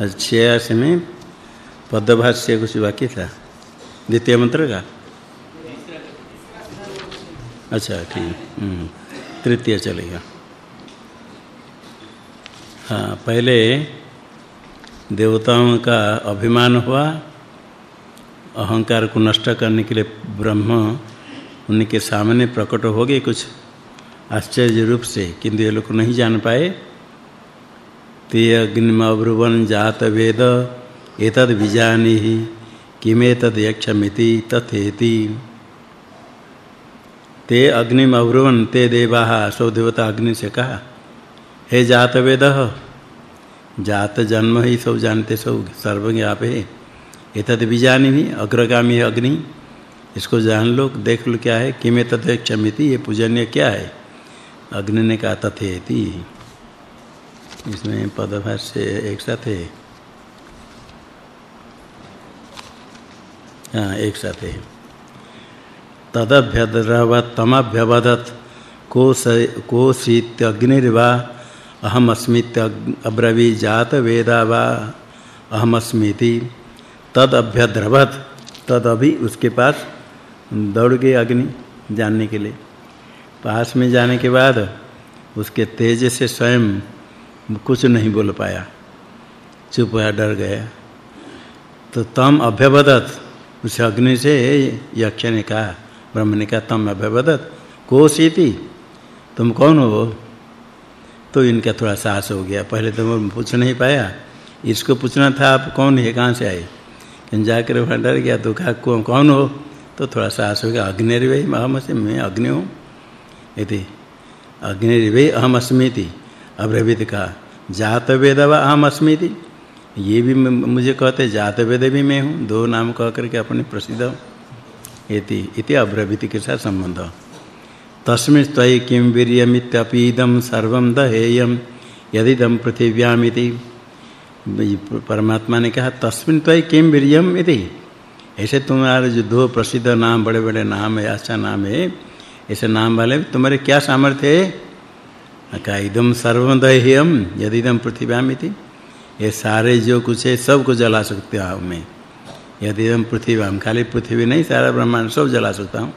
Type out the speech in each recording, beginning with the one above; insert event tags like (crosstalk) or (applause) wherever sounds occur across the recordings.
छियासी में पदभाष्य कुछ बाकी था। द्वितीय मंत्र का? अच्छा ठीक। हम्म, तृतीय चलेगा। हाँ पहले देवताओं का अभिमान हुआ अहंकार को नष्ट करने के लिए ब्रह्म उनके सामने प्रकट हो गए कुछ। आश्चर्य रूप से किंतु ये लोग नहीं जान पाए। ते अग्निम अग्निमब्रुवन जात वेद एतद विजानी किमेतद यक्षमिति तथेति। ते अग्निम अग्निमब्रुवन, ते देवाः सो देवता अग्नि से कहा, हे जात वेद जात जन्म ही सब जानते सब सर्वज्ञ आप है। एतद विजानी अग्रगामी अग्नि। इसको जान लो, देख लो क्या है किमे तथे क्षमिति ये पूजनीय क्या है? अग्नि ने कहा, तथेति। इसमें पदभाष से एक साथ है। हाँ एक साथ है। तदभ्यद्रवत, तमभ्यवदत कोश कोशीत्यग्निर्वा अहमस्मित अब्रवी जात वेदा वा, अहमस्मिति। तद अभ्यद्रवत तद अभी उसके पास दौड़ गए अग्नि जानने के लिए। पास में जाने के बाद उसके तेज से स्वयं कुछ नहीं बोल पाया। चुप हुआ, डर गया। तो तम अभ्यवदत, उस अग्नि से यक्ष ने कहा, ब्रह्म ने कहा, तम अभ्यवदत, कोसीति, तुम कौन हो तो इनका थोड़ा साहस हो गया। पहले तो वो पूछ नहीं पाया। इसको पूछना था, आप कौन है, कहाँ से आए? कहीं जाकर वहाँ डर गया तो कहा, कौन हो? तो थोड़ा साहस हो गया, अग्निर्वै अहम अस्मि मैं अग्नि हूँ। इति, अग्निर्वै अहम अस्मि इति। अब्रवीत कहा जात वेद व अहम अस्मि ये भी मुझे कहते जात वेद भी मैं हूँ। दो नाम कह करके अपने प्रसिद्ध इति इति अब्रवीत के साथ संबंध। तस्मिन् त्वयि किं वीर्यमित्यपीदं सर्वं दहेयं, यदिदं पृथिव्यामिति। परमात्मा ने कहा, तस्मिन् त्वयि किं वीर्यम इति। ऐसे तुम्हारे जो दो प्रसिद्ध नाम, बड़े-बड़े नाम है अच्छा नाम है, ऐसे नाम वाले, तुम्हारे क्या सामर्थ्य है? का इदम सर्वदह्यम यदिदम पृथ्व्यामिति। ये सारे जो कुछ है, सबको जला सकते हो मैं। यदिदम पृथ्व्याम खाली पृथ्वी नहीं, सारा ब्रह्मांड सब जला सकता हूँ।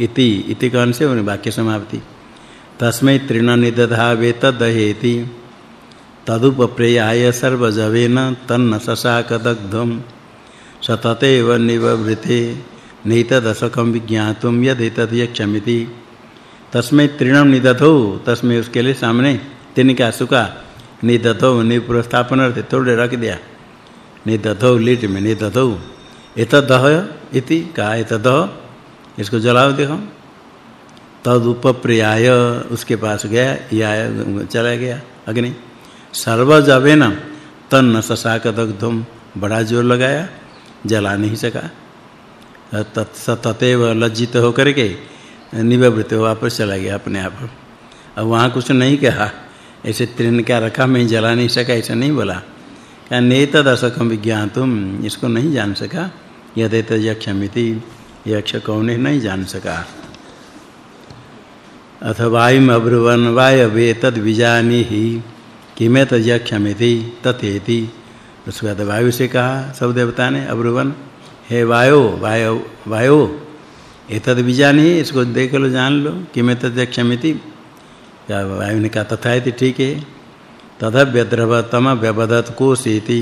इति इति कौन से उन वाक्य समाप्ति। तस्मै तृण निदधा वेतदहेति तदुपप्रेयाय सर्वजवेन तन्न सशाकदग्धम सततेव निवृते नैतदशकं विज्ञातुं यदेतद्यक्षमिति तस्मै तृणं निदधौ, तस्मै उसके लिए सामने तिनका सुका निदधौ, निप्रस्थापन अर्थ थोड़े रख दिया। निदधौ लीट में निदधौ। एतदह इति का एतदह इसको जलाओ देखो। तद उपप्रियाय उसके पास गया, या चला गया, अग्नि। सर्वजवेन तन्न ससाकदग्धम, बड़ा ज़ोर लगाया, जला नहीं सका। तत्सततेव लज्जित होकर के निवृत्त हो, वापस चला गया अपने आप अब वहाँ कुछ नहीं कहा। ऐसे त्रिन क्या रखा? मैं जला नहीं सका, ऐसा नहीं बोला। क्या नेतदशकम विज्ञातुम, इसको नहीं जान सका। यदेत यक्षमिति, यक्ष कौन है नहीं जान सका। अथ वायुम अब्रुवन वायवे तद विजानी ही किमेत यक्षमिति, तथेति। उसके बाद वायु से कहा, सब देवता ने अब्रुवन। हे वायु वायु वायु। एतद विजानी इसको देख लो, जान लो किमेत यक्षमिति क्या वायु ने कहा तथा इति ठीक है। तथा व्यद्रवतम व्यवदत कोशीति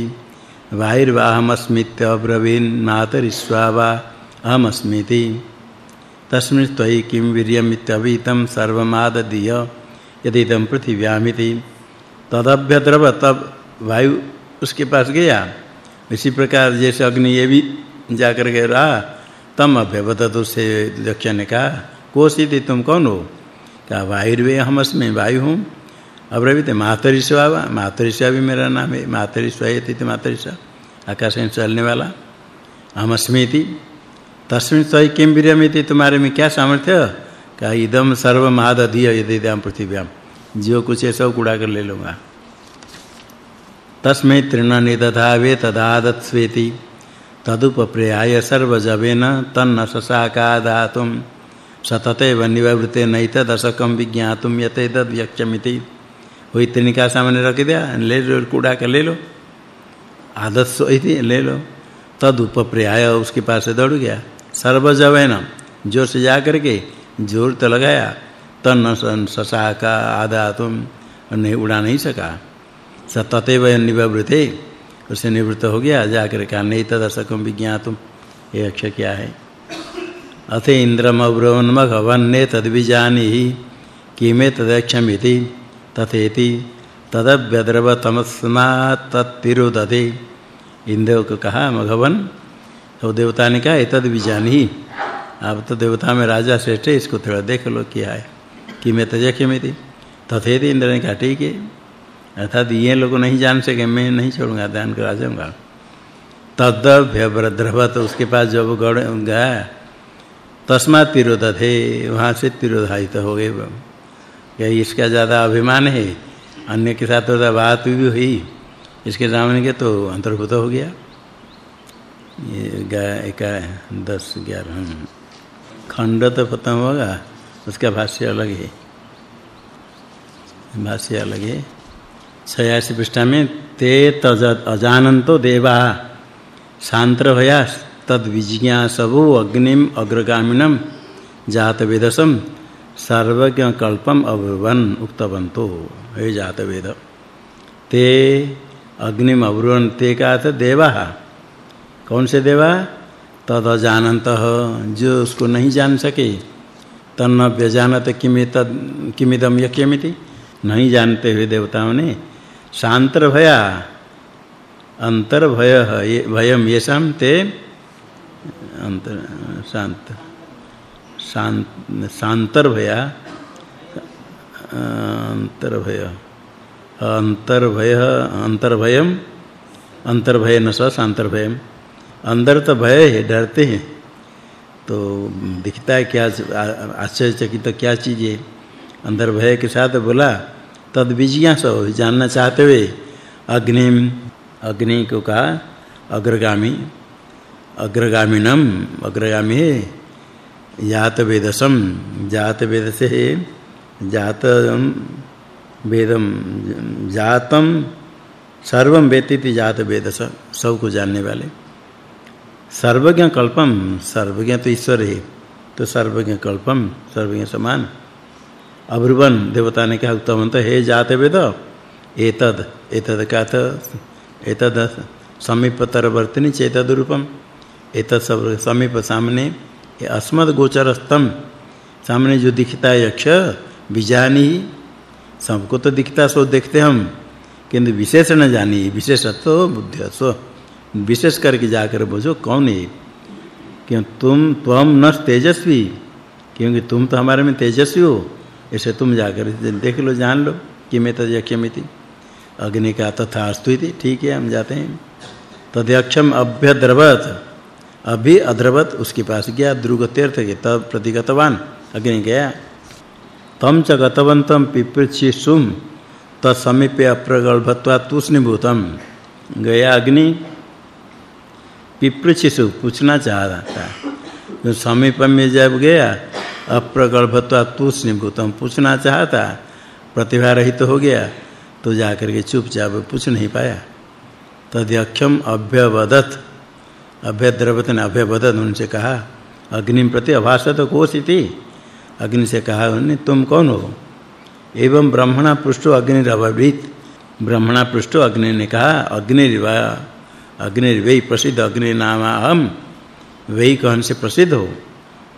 वायुर्वाहमस्मित्यब्रवीन् मातरिस्वावा अहमस्मीति। तस्मिन् त्वयि किं वीर्यमित्यवीतं सर्वमाददीय यदिदं पृथिव्यामिति। तदभ्यद्रव तब वायु उसके पास गया। इसी प्रकार जैसे अग्नि ये भी जाकर के रहा तम अभ्यवदत उसे दक्ष ने कहा कोशिति तुम कौन हो? क्या वायुर्वे हमस्मि वायु हूँ अब्रवीत मातरिस्वा मातरिस्वा भी मेरा नाम है मातरिस्वा इति मातरिस्वा आकाश में चलने वाला हमस्मीति तस्मिन् तय किम वीर्यमिति तुम्हारे में क्या सामर्थ्य? का इदम सर्वमादधीय यदि द्याम पृथ्व्याम जो कुछ है सब कूड़ा कर ले लूँगा। तस्मै तृण निदधावे तदादत्स्वेति तदुपप्रेयाय सर्वजवेन तन्न ससाकादातुम सततेव निवृत्ते नैतदशकं विज्ञातुम यतेतद् व्यक्षमिति वही त्रिनिका सामने रख दिया ले लो कूड़ा कर ले लो आदर्श इति ले लो तदुपप्रयाय उसके पास से दौड़ गया। सर्वजवैन, ज़ोर से जा करके ज़ोर तो लगाया तन ससा का आधा तुम नहीं उड़ा नहीं सका। स ततेव निवृत्ते उसे निवृत्त हो गया, जाकर कहा, नहीं तदर्शकम विज्ञातुम, ये अक्षर क्या है? अथ इंद्रम अब्रवन्मघ वन्ने तद्विजानी किमे तदक्षमिति, तथेति तदव्यद्रव तमस्मा तत्तिरोदते इंद्र को कहा, मघवन तो देवता ने कहा, एतद विजानी आप तो देवता में राजा श्रेष्ठ इसको थोड़ा देख लो, क्या है? कि मैं तजख्यमिति तथेति इंद्र ने कहा, ठीक है अर्थात ये लोग नहीं जान सके, मैं नहीं छोड़ूँगा ध्यान करा जाऊँगा। तद व्यद्रवत उसके पास जब गड़ गया तस्मात् तिरोध थे वहाँ से तिरोधायित हो गए। क्या इसका ज़्यादा अभिमान है? अन्य के साथ तो बात भी हुई। इसके सामने के तो अंतर्भूत हो गया। ये गाय एक दस, ग्यारह खंड तो खत्म होगा, उसका भाष्य अलग है। भाष्य अलग है। छयासी पृष्ठा में, ते तज अजानन्तो देवा। शांत्र भयास तद विजिज्ञासवो अग्निम अग्रगामिनम जात वेदसम सर्वज्ञ कल्पम अब्रुवन उक्तवंतो हे जात वेद ते अग्निम अब्रुवन, ते का अर्थ देवा। कौन से देवा? तद अजानंत जो उसको नहीं जान सके। तन्न व्यजानत किमित किमिदम यक्यमिति नहीं जानते हुए देवताओं ने शांतर भया अंतर भय भयम येषाम ते, अंतर, शांत शांत शांतर भया अंतर भय अंतर भय अंतर भयम अंतर भय न शांतर भयम अंदर तो भय है, डरते हैं। तो दिखता है क्या आश्चर्यचकित, क्या चीज़ है? अंदर भय के साथ बोला तद विजिज्ञासा जानना चाहते हुए अग्नि अग्नि को कहा, अग्रगामी, अग्रगामिनम, अग्रगामी है जात वेदसम जात वेद से जात वेदम, जातम सर्वम वेतिति जात वेदस सबको जानने वाले। सर्वज्ञ कल्पम सर्वज्ञ तो ईश्वर है तो सर्वज्ञ कल्पम सर्वज्ञ समान। अब्रुवन, देवता ने कहा उत्तमंत हे जात वेद एतद एतद का था एतद समीपतरवर्तिनी चेतद रूपम एत सब समीप सामने अस्मद गोचरस्तम सामने जो दिखता है यक्ष, बिजानी, सबको तो दिखता सो देखते हम। किंतु विशेष न जानी, विशेषत्व बुद्धि विशेष करके जाकर बुझो, कौन है? क्यों तुम तुम न तेजस्वी, क्योंकि तुम तो हमारे में तेजस्वी हो। ऐसे तुम जाकर देख लो, जान लो कि मैं तजक्यमिति अग्नि का तथा स्तुति ठीक है, हम जाते हैं। तदक्षम अभ्यद्रवत। अभी अद्रवत, उसके पास गया द्रुग तीर्थ के तब प्रतिगतवान, अग्नि गया। तम च गतवंतम पिपृचिसुम तत्समीपे अप्रगल्भत्वा तुष्णीभूतम गया अग्नि। पिपृचिसु पूछना चाह रहा था तो समीप में जब गया अप्रगल्भत्वा तुष्णीभूतम पूछना चाहता, प्रतिभा रहित हो गया तो जाकर के चुपचाप पूछ नहीं पाया। तद्यक्षम अभ्यवदत। अभ्यद्रवत ने अभ्यवदत उनसे कहा, अग्नि प्रति अभाषत कोसिति अग्नि से कहा उन्होंने, तुम कौन हो? एवं ब्रह्मणा पृष्ठो अग्निरवृत ब्रह्मणा पृष्ठो अग्नि ने कहा, अग्निर्वा अग्निर्वै प्रसिद्ध अग्नि नाम अहम वही कहन से प्रसिद्ध हो।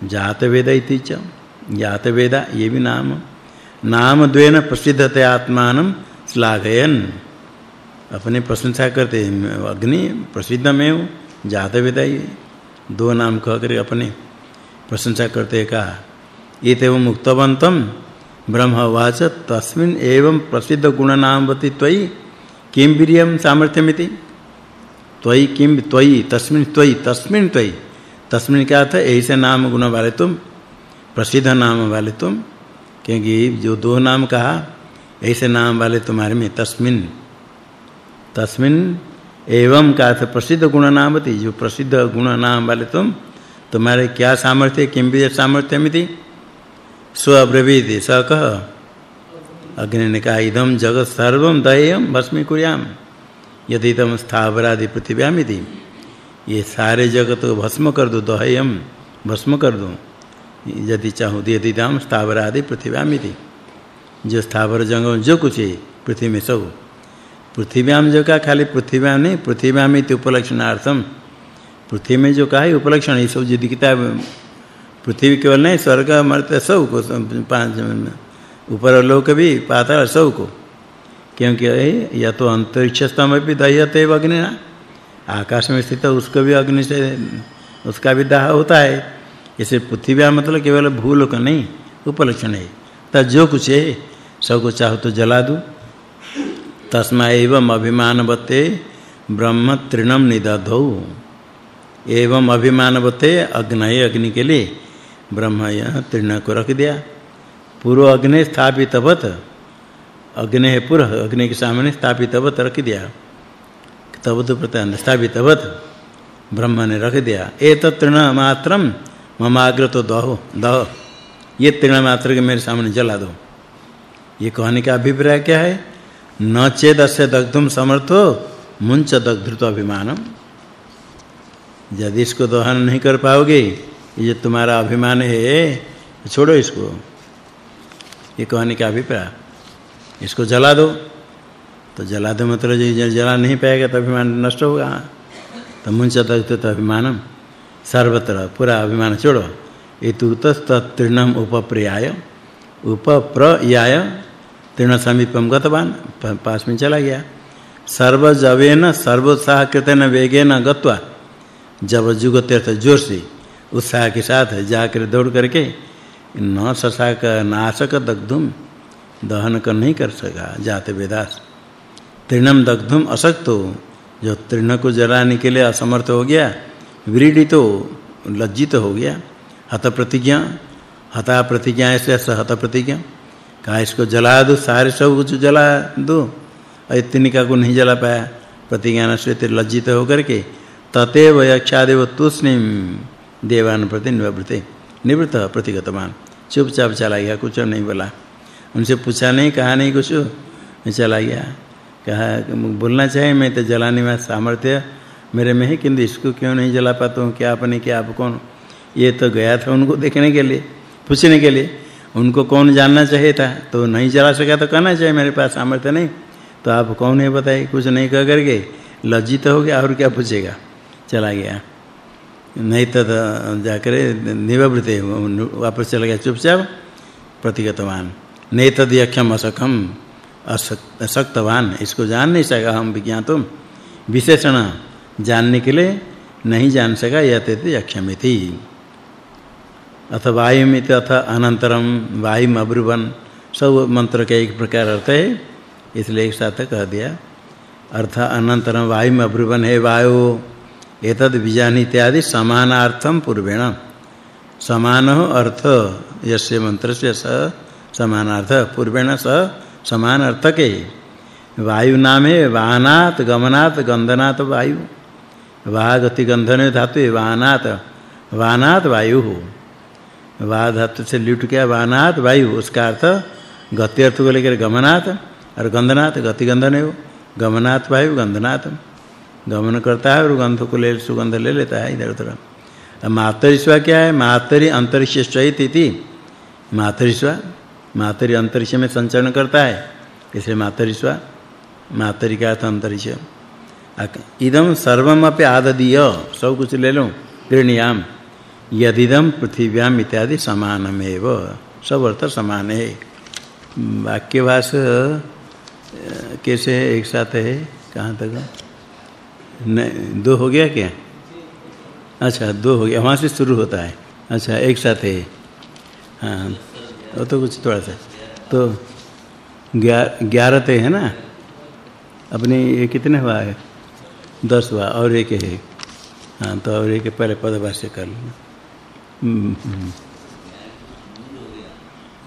जात वेद इति च। जात वेदा, ये भी नाम। नाम द्वेन प्रसिद्धते आत्मानं श्लाघयन। अपने प्रशंसा करते अग्नि प्रसिद्ध में हूँ जात वेदाई दो नाम कह कर अपने प्रशंसा करते कहा एतव मुक्तवंतम ब्रह्मवाच, तस्मिन् एवं प्रसिद्ध गुण नामवती त्वयि किम वीर्यम सामर्थ्यमिति? त्वयि किम त्वयि, तस्मिन् त्वयि तस्मिन् त्वयि। तस्मिन् क्या था? ऐसे नाम गुण वाले तुम, प्रसिद्ध नाम वाले तुम, क्योंकि जो दो नाम कहा ऐसे नाम वाले तुम्हारे में तस्मिन्। तस्मिन् एवं का अर्थ प्रसिद्ध गुण नामति जो प्रसिद्ध गुण नाम वाले तुम, तुम्हारे क्या सामर्थ्य, किम भी सामर्थ्यमिति स्व अब्रवीत स कह। अग्नि ने कहा इदम जगत सर्वम दयम भस्मी कुर्याम यदि तम स्थावरादि पृथ्व्यामिति ये सारे जगत को भस्म कर दो, दहयम, भस्म कर दो। यदि चाहो यदि तम स्थावरादि पृथ्व्यामिति। जो स्थावर जंगम जो कुछ है, पृथ्वी में सब। पृथ्व्याम जो का खाली पृथ्व्याम नहीं पृथ्व्यामिति उपलक्षणार्थम। पृथ्वी में जो कहा है, उपलक्षण, ये सब जो दिखता है पृथ्वी केवल नहीं, स्वर्ग मर्त्य सबको पाँच, ऊपर लोक भी, पाताल, सबको। क्योंकि या तो अंतरिक्ष स्तंभ भी दह्यते अग्नि ना। आकाश में स्थित उसको भी अग्नि से, उसका भी दाह होता है। इसे पृथ्वी मतलब केवल भूल का नहीं, उपलक्षण है। तो जो कुछ है, सबको चाहो तो जला दो। तस्मा एवं अभिमानवते ब्रह्म तृणम निदधौ। एवं अभिमानवते अग्नय अग्नि के लिए ब्रह्म यह तृण को रख दिया। पूर्व अग्नि स्थापितवत, अग्नि है पुरः, अग्नि के सामने स्थापितवत रख दिया। तब तो प्रत्यय स्थापितवत ब्रह्म ने रख दिया। एत तृण मात्रम ममाग्रतो दहो, दह। ये तृण मात्र के मेरे सामने जला दो। ये कहने का अभिप्राय क्या है? न चेद अस्य दग्धुम समर्थो मुंच दग्धृत अभिमानम। यदि इसको दहन नहीं कर पाओगे, ये तुम्हारा अभिमान है, छोड़ो इसको। ये कहने का अभिप्राय। इसको जला दो। तो जला दो मतलब ये जला नहीं पाएगा तो अभिमान नष्ट होगा। तो मुंच तो अभिमानम। सर्वत्र पूरा अभिमान छोड़ो। इतुतस्त तृणम उपप्रियाय। उपप्रयाय। तृण समीपम गतवान। पास में चला गया। सर्वजवेन सर्वोत्साह कृतेन वेगेन गत्वा जब जुग तीर्थ ज़ोर से उत्साह के साथ जाकर दौड़ करके न ससाक नाशक दग्धुम दहन कर नहीं कर सका। जाते वेदास तृणम दग्धुम असक्तो। जो तृण को जलाने के लिए असमर्थ हो गया, विरीडितो लज्जित हो गया। हत प्रतिज्ञा, हता प्रतिज्ञा ऐसे हत प्रतिज्ञा। कहा, इसको जला दो, सारे सब कुछ जला दो। इतनिका को नहीं जला पाया। प्रतिज्ञा से लज्जित होकर के, ततेव यक्षादेव तुष्णिम देवान प्रति निवृत्ते, निवृत्त प्रतिगतमान चुपचाप चला गया, कुछ नहीं बोला। उनसे पूछा नहीं, कहा नहीं कुछ? चला गया। कहा, बोलना चाहिए, मैं तो जलाने में सामर्थ्य मेरे में है किंतु इसको क्यों नहीं जला पाता हूँ? क्या आपने क्या आप कौन? ये तो गया था उनको देखने के लिए, पूछने के लिए। उनको कौन जानना चाहिए था? तो नहीं जला सका तो कहना चाहिए, मेरे पास सामर्थ्य नहीं। तो आप कौन है बताइए? कुछ नहीं कह करके लज्जित हो गया, और क्या पूछेगा? चला गया। नहीं तो जाकर निवृत्त वापस चला गया, चुपचाप प्रतिगतवान। नहीं यक्षम असखम। असक्तवान। इसको जान नहीं सका हम विज्ञातुम। विशेषण, जानने के लिए नहीं जान सका यते यक्षमिति। अथ वायुमिति, अथ अनंतरम वायुम अब्रुवन। सब मंत्र के एक प्रकार अर्थ है, इसलिए एक साथ कह दिया। अर्थ अनंतरम वायुम अब्रुवन है वायु। एतद बीजानि इत्यादि समानार्थम पूर्वेण। समान अर्थ, यस्य मंत्रस्य स समानार्थ। पूर्वेण स समान अर्थके वायु नाम है वाहनात, गमनात गंधनात वायु। वाह गति गंधन धातु है वाहनात वाहनात वायु। हो वाह धातु से लुट गया वाहनात वायु। उसका अर्थ गति अर्थ को लेकर गमनात, और गंधनात गति गंधन है। गमनात वायु गंधनात गमन करता है और गंध को ले, सुगंध ले लेता है इधर उधर। अब मातरिस्वा क्या है? मातरि अंतरिक्ष चैत इति मातरिस्वा मातरि अंतरिक्ष में संचरण करता है। इसलिए मातरिस्वा मातरि का अर्थ अंतरिक्ष इदम सर्वम अपि आददीय, सब कुछ ले लो गृणियाम यदिदम पृथिव्याम इत्यादि समानमेव। सब अर्थ समान है। वाक्यभाष कैसे एक साथ है? कहाँ तक? नहीं दो हो गया क्या? अच्छा दो हो गया। वहाँ से शुरू होता है। अच्छा एक साथ है। हाँ। वो तो कुछ थोड़ा सा। तो ग्यारह ते है ना? अपने ये कितने हुआ है? दस हुआ और एक है। हाँ तो और एक पहले पदभाष्य कर लो हम्म, हम्म।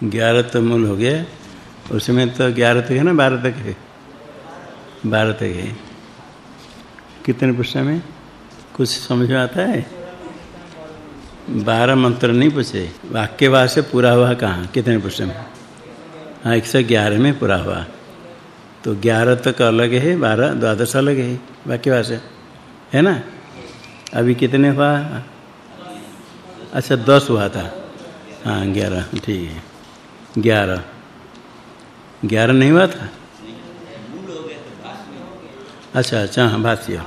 ग्यारह तो मूल हो गया। उसमें तो ग्यारह तक है ना बारह तक है? बारह तक है। कितने पृष्ठ में? कुछ समझ में आता है? बारह मंत्र नहीं पूछे। वाक्य से पूरा हुआ कहाँ? कितने में हाँ एक सौ ग्यारह में पूरा हुआ। तो 11 तक अलग है 12 द्वादश अलग है, वाक्य से। है ना? अभी कितने हुआ? अच्छा 10 हुआ था। हाँ 11 ठीक है। 11 11 नहीं हुआ था? अच्छा अच्छा हाँ भाष्य।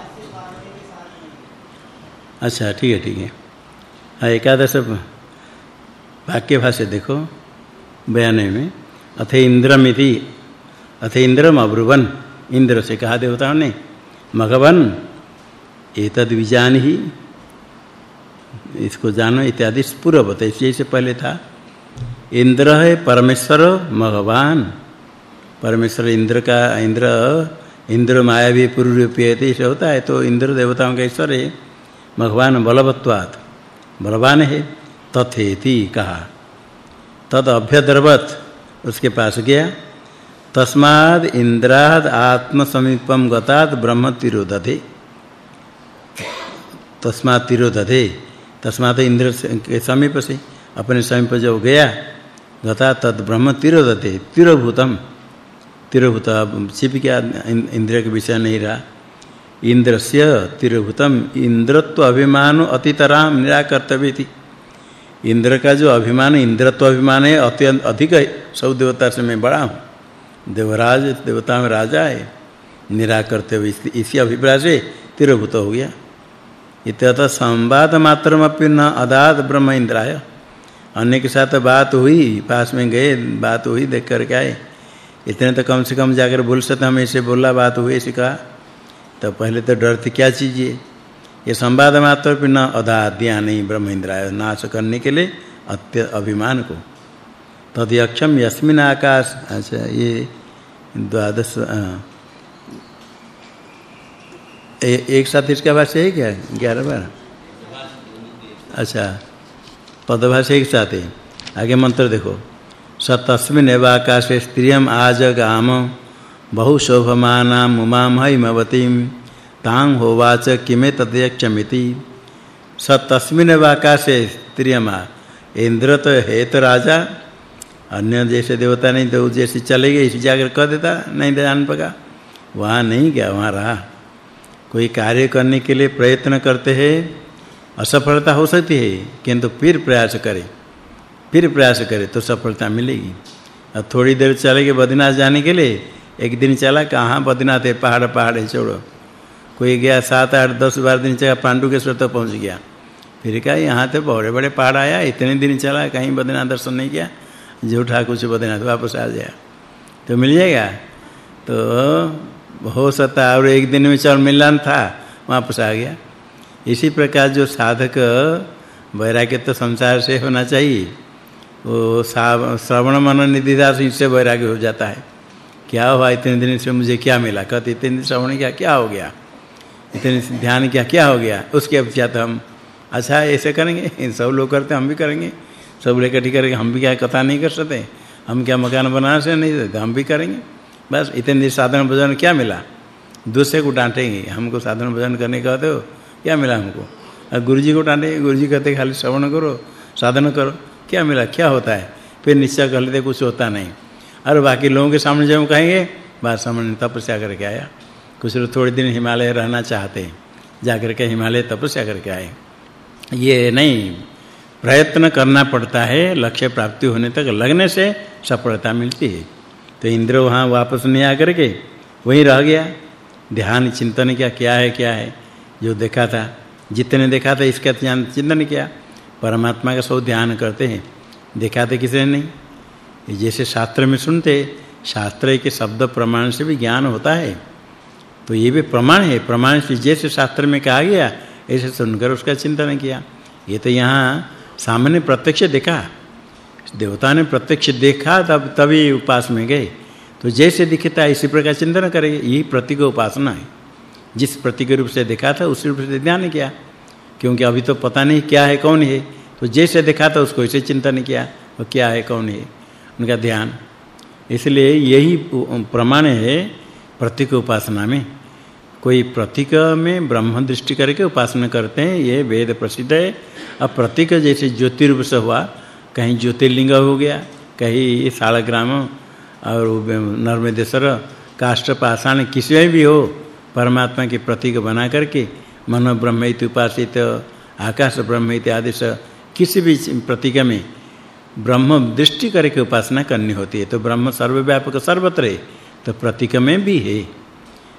अच्छा ठीक है, ठीक हाँ। एकादश वाक्य भाष्य देखो बयान में, अथ इंद्रमिति, अथे इंद्रम अब्रुवन, इंद्र से कहा देवताओं ने भगवन एतद विजान ही इसको जानो, इत्यादि पूर्ववत इसी से पहले था। इंद्र है परमेश्वर भगवान परमेश्वर इंद्र का, इंद्र इंद्र माया भी पूर्व रूपीय ऐसे होता है तो इंद्र देवताओं का ईश्वर है भगवान बलवत्वात्। बलवान है। तथेति कहा। तद अभ्यद्रवत, उसके पास गया। तस्माद इंद्राद आत्म समीपम गताद ब्रह्म तिरोधते तस्माद तिरोधते तस्माद इंद्र के समीप से, अपने समीप जो गया, गता तद ब्रह्म तिरोधते तिरोभूतम। तिरोभूत छिप के इंद्र के विषय नहीं रहा। इंद्रस्य तिरोभूतम इंद्रत्व अभिमान अतितराम निराकर्तव्य इंद्र का जो अभिमान, इंद्रत्व अभिमान है अत्यंत अधिक है। सब देवता से मैं बड़ा हूँ। देवराज, देवता में राजा है। निराकर्ते हुए इसी अभिप्राय से तिरभूत हो गया। इत्यत संवाद मात्रमपि न अदात ब्रह्म इंद्राय। अन्य के साथ बात हुई, पास में गए, बात हुई, देख कर के आए। इतने तो कम से कम जाकर बोल सकते हम ऐसे बोला बात हुई, ऐसे कहा। तो पहले तो डर थी, क्या चीज़ है ये संवाद मात्र पर न अदाद्या नहीं ब्रह्म इंद्राय नाश करने के लिए अत्य अभिमान को। तद यक्षम यस्मिन आकाश अच्छा ये द्वादश एक साथ इसका भाष्य है क्या? 11 बार अच्छा पदभाष्य एक साथ है। आगे मंत्र देखो। सतस्मिन एव आकाशे स्त्रियम आजगाम। बहुशोभमानां उमां हैमवतीं तां होवाच किमे तद्यक्षमिति सतस्मिन एव आकाशे स्त्रियमा इंद्र तो है तो राजा। अन्य जैसे देवता नहीं तो जैसे चले गए, इसी जाकर कह देता नहीं ध्यान पका। वहाँ नहीं गया, वहाँ रहा। कोई कार्य करने के लिए प्रयत्न करते हैं, असफलता हो सकती है, किंतु फिर प्रयास करें। फिर प्रयास करे तो सफलता मिलेगी। और थोड़ी देर चले गए बद्रीनाथ जाने के लिए एक दिन चला कहाँ बद्रीनाथ है पहाड़ पहाड़ है, छोड़ो। कोई गया सात, आठ, दस बार दिन चला, पांडुकेश्वर तक पहुँच गया। फिर कहा, यहाँ तो बड़े बड़े पहाड़ आया, इतने दिन चला, कहीं बद्रीनाथ दर्शन नहीं किया। झूठा कुछ बद्रीनाथ वापस आ जाए तो मिल जाएगा? तो हो सकता और एक दिन में चल मिलन था, वापस आ गया। इसी प्रकार जो साधक वैराग्य तो संसार से होना चाहिए, वो श्रवण मनन निधिदास इससे वैराग्य हो जाता है। क्या हुआ? इतने दिन से मुझे क्या मिला? कहते इतने दिन श्रवण किया, क्या हो गया? इतने ध्यान किया, क्या हो गया? उसके पश्चात हम अच्छा ऐसे करेंगे? सब लोग करते हम भी करेंगे। सब लोग इकट्ठी करेंगे, हम भी क्या कथा नहीं कर सकते? हम क्या मकान बना से नहीं देते हम भी करेंगे। बस इतने दिन साधारण भोजन क्या मिला? दूसरे को डांटेंगे। हमको साधारण भोजन करने कहते हो क्या मिला हमको? और गुरुजी को डांटेंगे, गुरुजी कहते खाली श्रवण करो, साधन करो, क्या मिला? क्या होता है? फिर निश्चय कर लेते कुछ होता नहीं। और बाकी लोगों के सामने जब कहेंगे, बात सामने तपस्या करके आया। कुछ लोग थोड़े दिन हिमालय रहना चाहते हैं, जाकर के हिमालय तपस्या करके आए। ये नहीं, प्रयत्न करना पड़ता है, लक्ष्य प्राप्ति होने तक लगने से सफलता मिलती है। तो इंद्र वहाँ वापस नहीं आकर के, वहीं रह गया। ध्यान, चिंतन क्या क्या है क्या है? जो देखा था, जितने देखा था, इसका ध्यान, चिंतन किया। परमात्मा का सब ध्यान करते हैं। देखा तो किसी ने नहीं? जैसे शास्त्र में सुनते, शास्त्र के शब्द प्रमाण से भी ज्ञान होता है। तो ये भी प्रमाण है, प्रमाण से जैसे शास्त्र में कहा गया, ऐसे सुनकर उसका चिंतन किया। ये तो यहाँ सामने प्रत्यक्ष देखा। देवता ने प्रत्यक्ष देखा, तब, तभी उपास में गए। तो जैसे दिखता इसी प्रकार चिंतन करेंगे यही प्रतीक उपासना है। जिस प्रतीक रूप से देखा था, उसी रूप से ध्यान किया। क्योंकि अभी तो पता नहीं क्या है, कौन है। तो जैसे देखा था, उसको ऐसे चिंतन किया वो क्या है, कौन है। उनका ध्यान। इसलिए यही प्रमाण है प्रतीक उपासना में। कोई प्रतीक में ब्रह्म दृष्टि करके उपासना करते हैं, ये वेद प्रसिद्ध है। अब प्रतीक जैसे ज्योति रूप से हुआ, कहीं ज्योतिर्लिंग हो गया, कहीं सालग्राम और नर्मदेश्वर, काष्ठ पाषाण, किसी में भी हो, परमात्मा के प्रतीक बना करके मनो ब्रह्म उपासित, आकाश ब्रह्म से किसी भी प्रतीक में ब्रह्म दृष्टि करके उपासना करनी होती है। तो ब्रह्म सर्वव्यापक सर्वत्र है तो प्रतीक में भी है।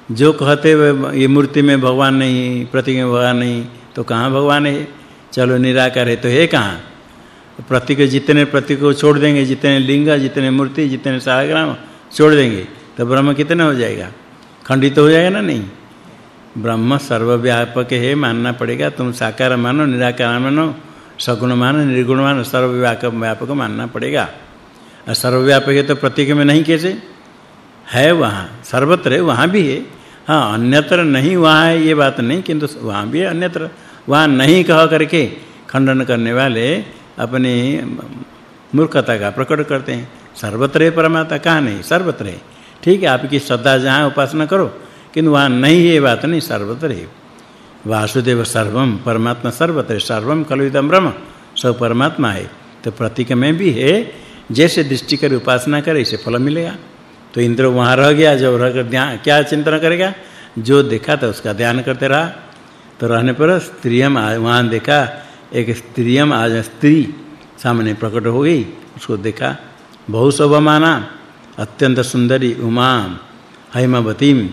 जो कहते ये मूर्ति में भगवान नहीं, प्रतीक में भगवान नहीं तो कहाँ भगवान है? चलो निराकार है तो है कहाँ? प्रतीक जितने प्रतीक को छोड़ देंगे, जितने लिंग, जितने मूर्ति, जितने साग्राम छोड़ देंगे तो ब्रह्म कितना हो जाएगा? खंडित हो जाएगा ना नहीं? ब्रह्म सर्वव्यापक है, मानना पड़ेगा। तुम साकार मानो, निराकार मानो सगुण मानो निर्गुण मानो सर्वव्यापक व्यापक मानना पड़ेगा। सर्वव्यापक है तो प्रतीक में नहीं कैसे? है वहाँ, सर्वत्र है, वहाँ भी है। हाँ अन्यत्र नहीं, वहाँ है, ये बात नहीं, किंतु वहाँ भी है अन्यत्र। वहाँ नहीं कह करके खंडन करने वाले अपनी मूर्खता का प्रकट करते हैं। सर्वत्र है परमात्मा, कहाँ नहीं? सर्वत्र है। ठीक है, आपकी श्रद्धा जहाँ उपासना करो। किंतु वहाँ नहीं है बात नहीं, सर्वत्र है। वासुदेव सर्वम परमात्मा सर्वत्र सर्वम खलुदम ब्रह्म, सब परमात्मा है। तो प्रतीक में भी है, जैसे दृष्टि कर उपासना करे, इसे फल मिलेगा। तो इंद्र वहाँ रह गया, जब रह कर ध्यान, क्या चिंतन करेगा? जो देखा था उसका ध्यान करते रहा। तो रहने पर स्त्रियम वहाँ देखा, एक स्त्रियम आज स्त्री सामने प्रकट हो गई, उसको देखा बहु शोभमाना अत्यंत सुंदरी उमा हैमवतीम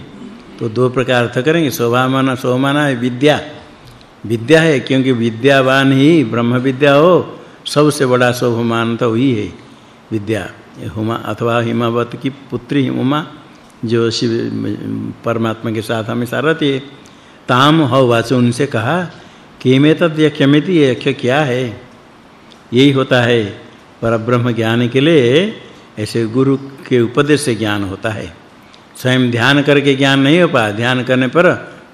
तो दो प्रकार अर्थ करेंगे। शोभामाना शोभामाना है विद्या। विद्या है क्योंकि विद्यावान ही ब्रह्म विद्या हो, सबसे बड़ा शोभमान तो वही है विद्या। हुमा अथवा हिमावत की पुत्री उमा, जो शिव, परमात्मा के साथ हमेशा रहती है। ताम हो वाचो उनसे कहा कि में तद यक्षमिति यक्ष क्या है? यही होता है पर ब्रह्म ज्ञान के लिए ऐसे गुरु के उपदेश से ज्ञान होता है। स्वयं ध्यान करके ज्ञान नहीं हो पाया। ध्यान करने पर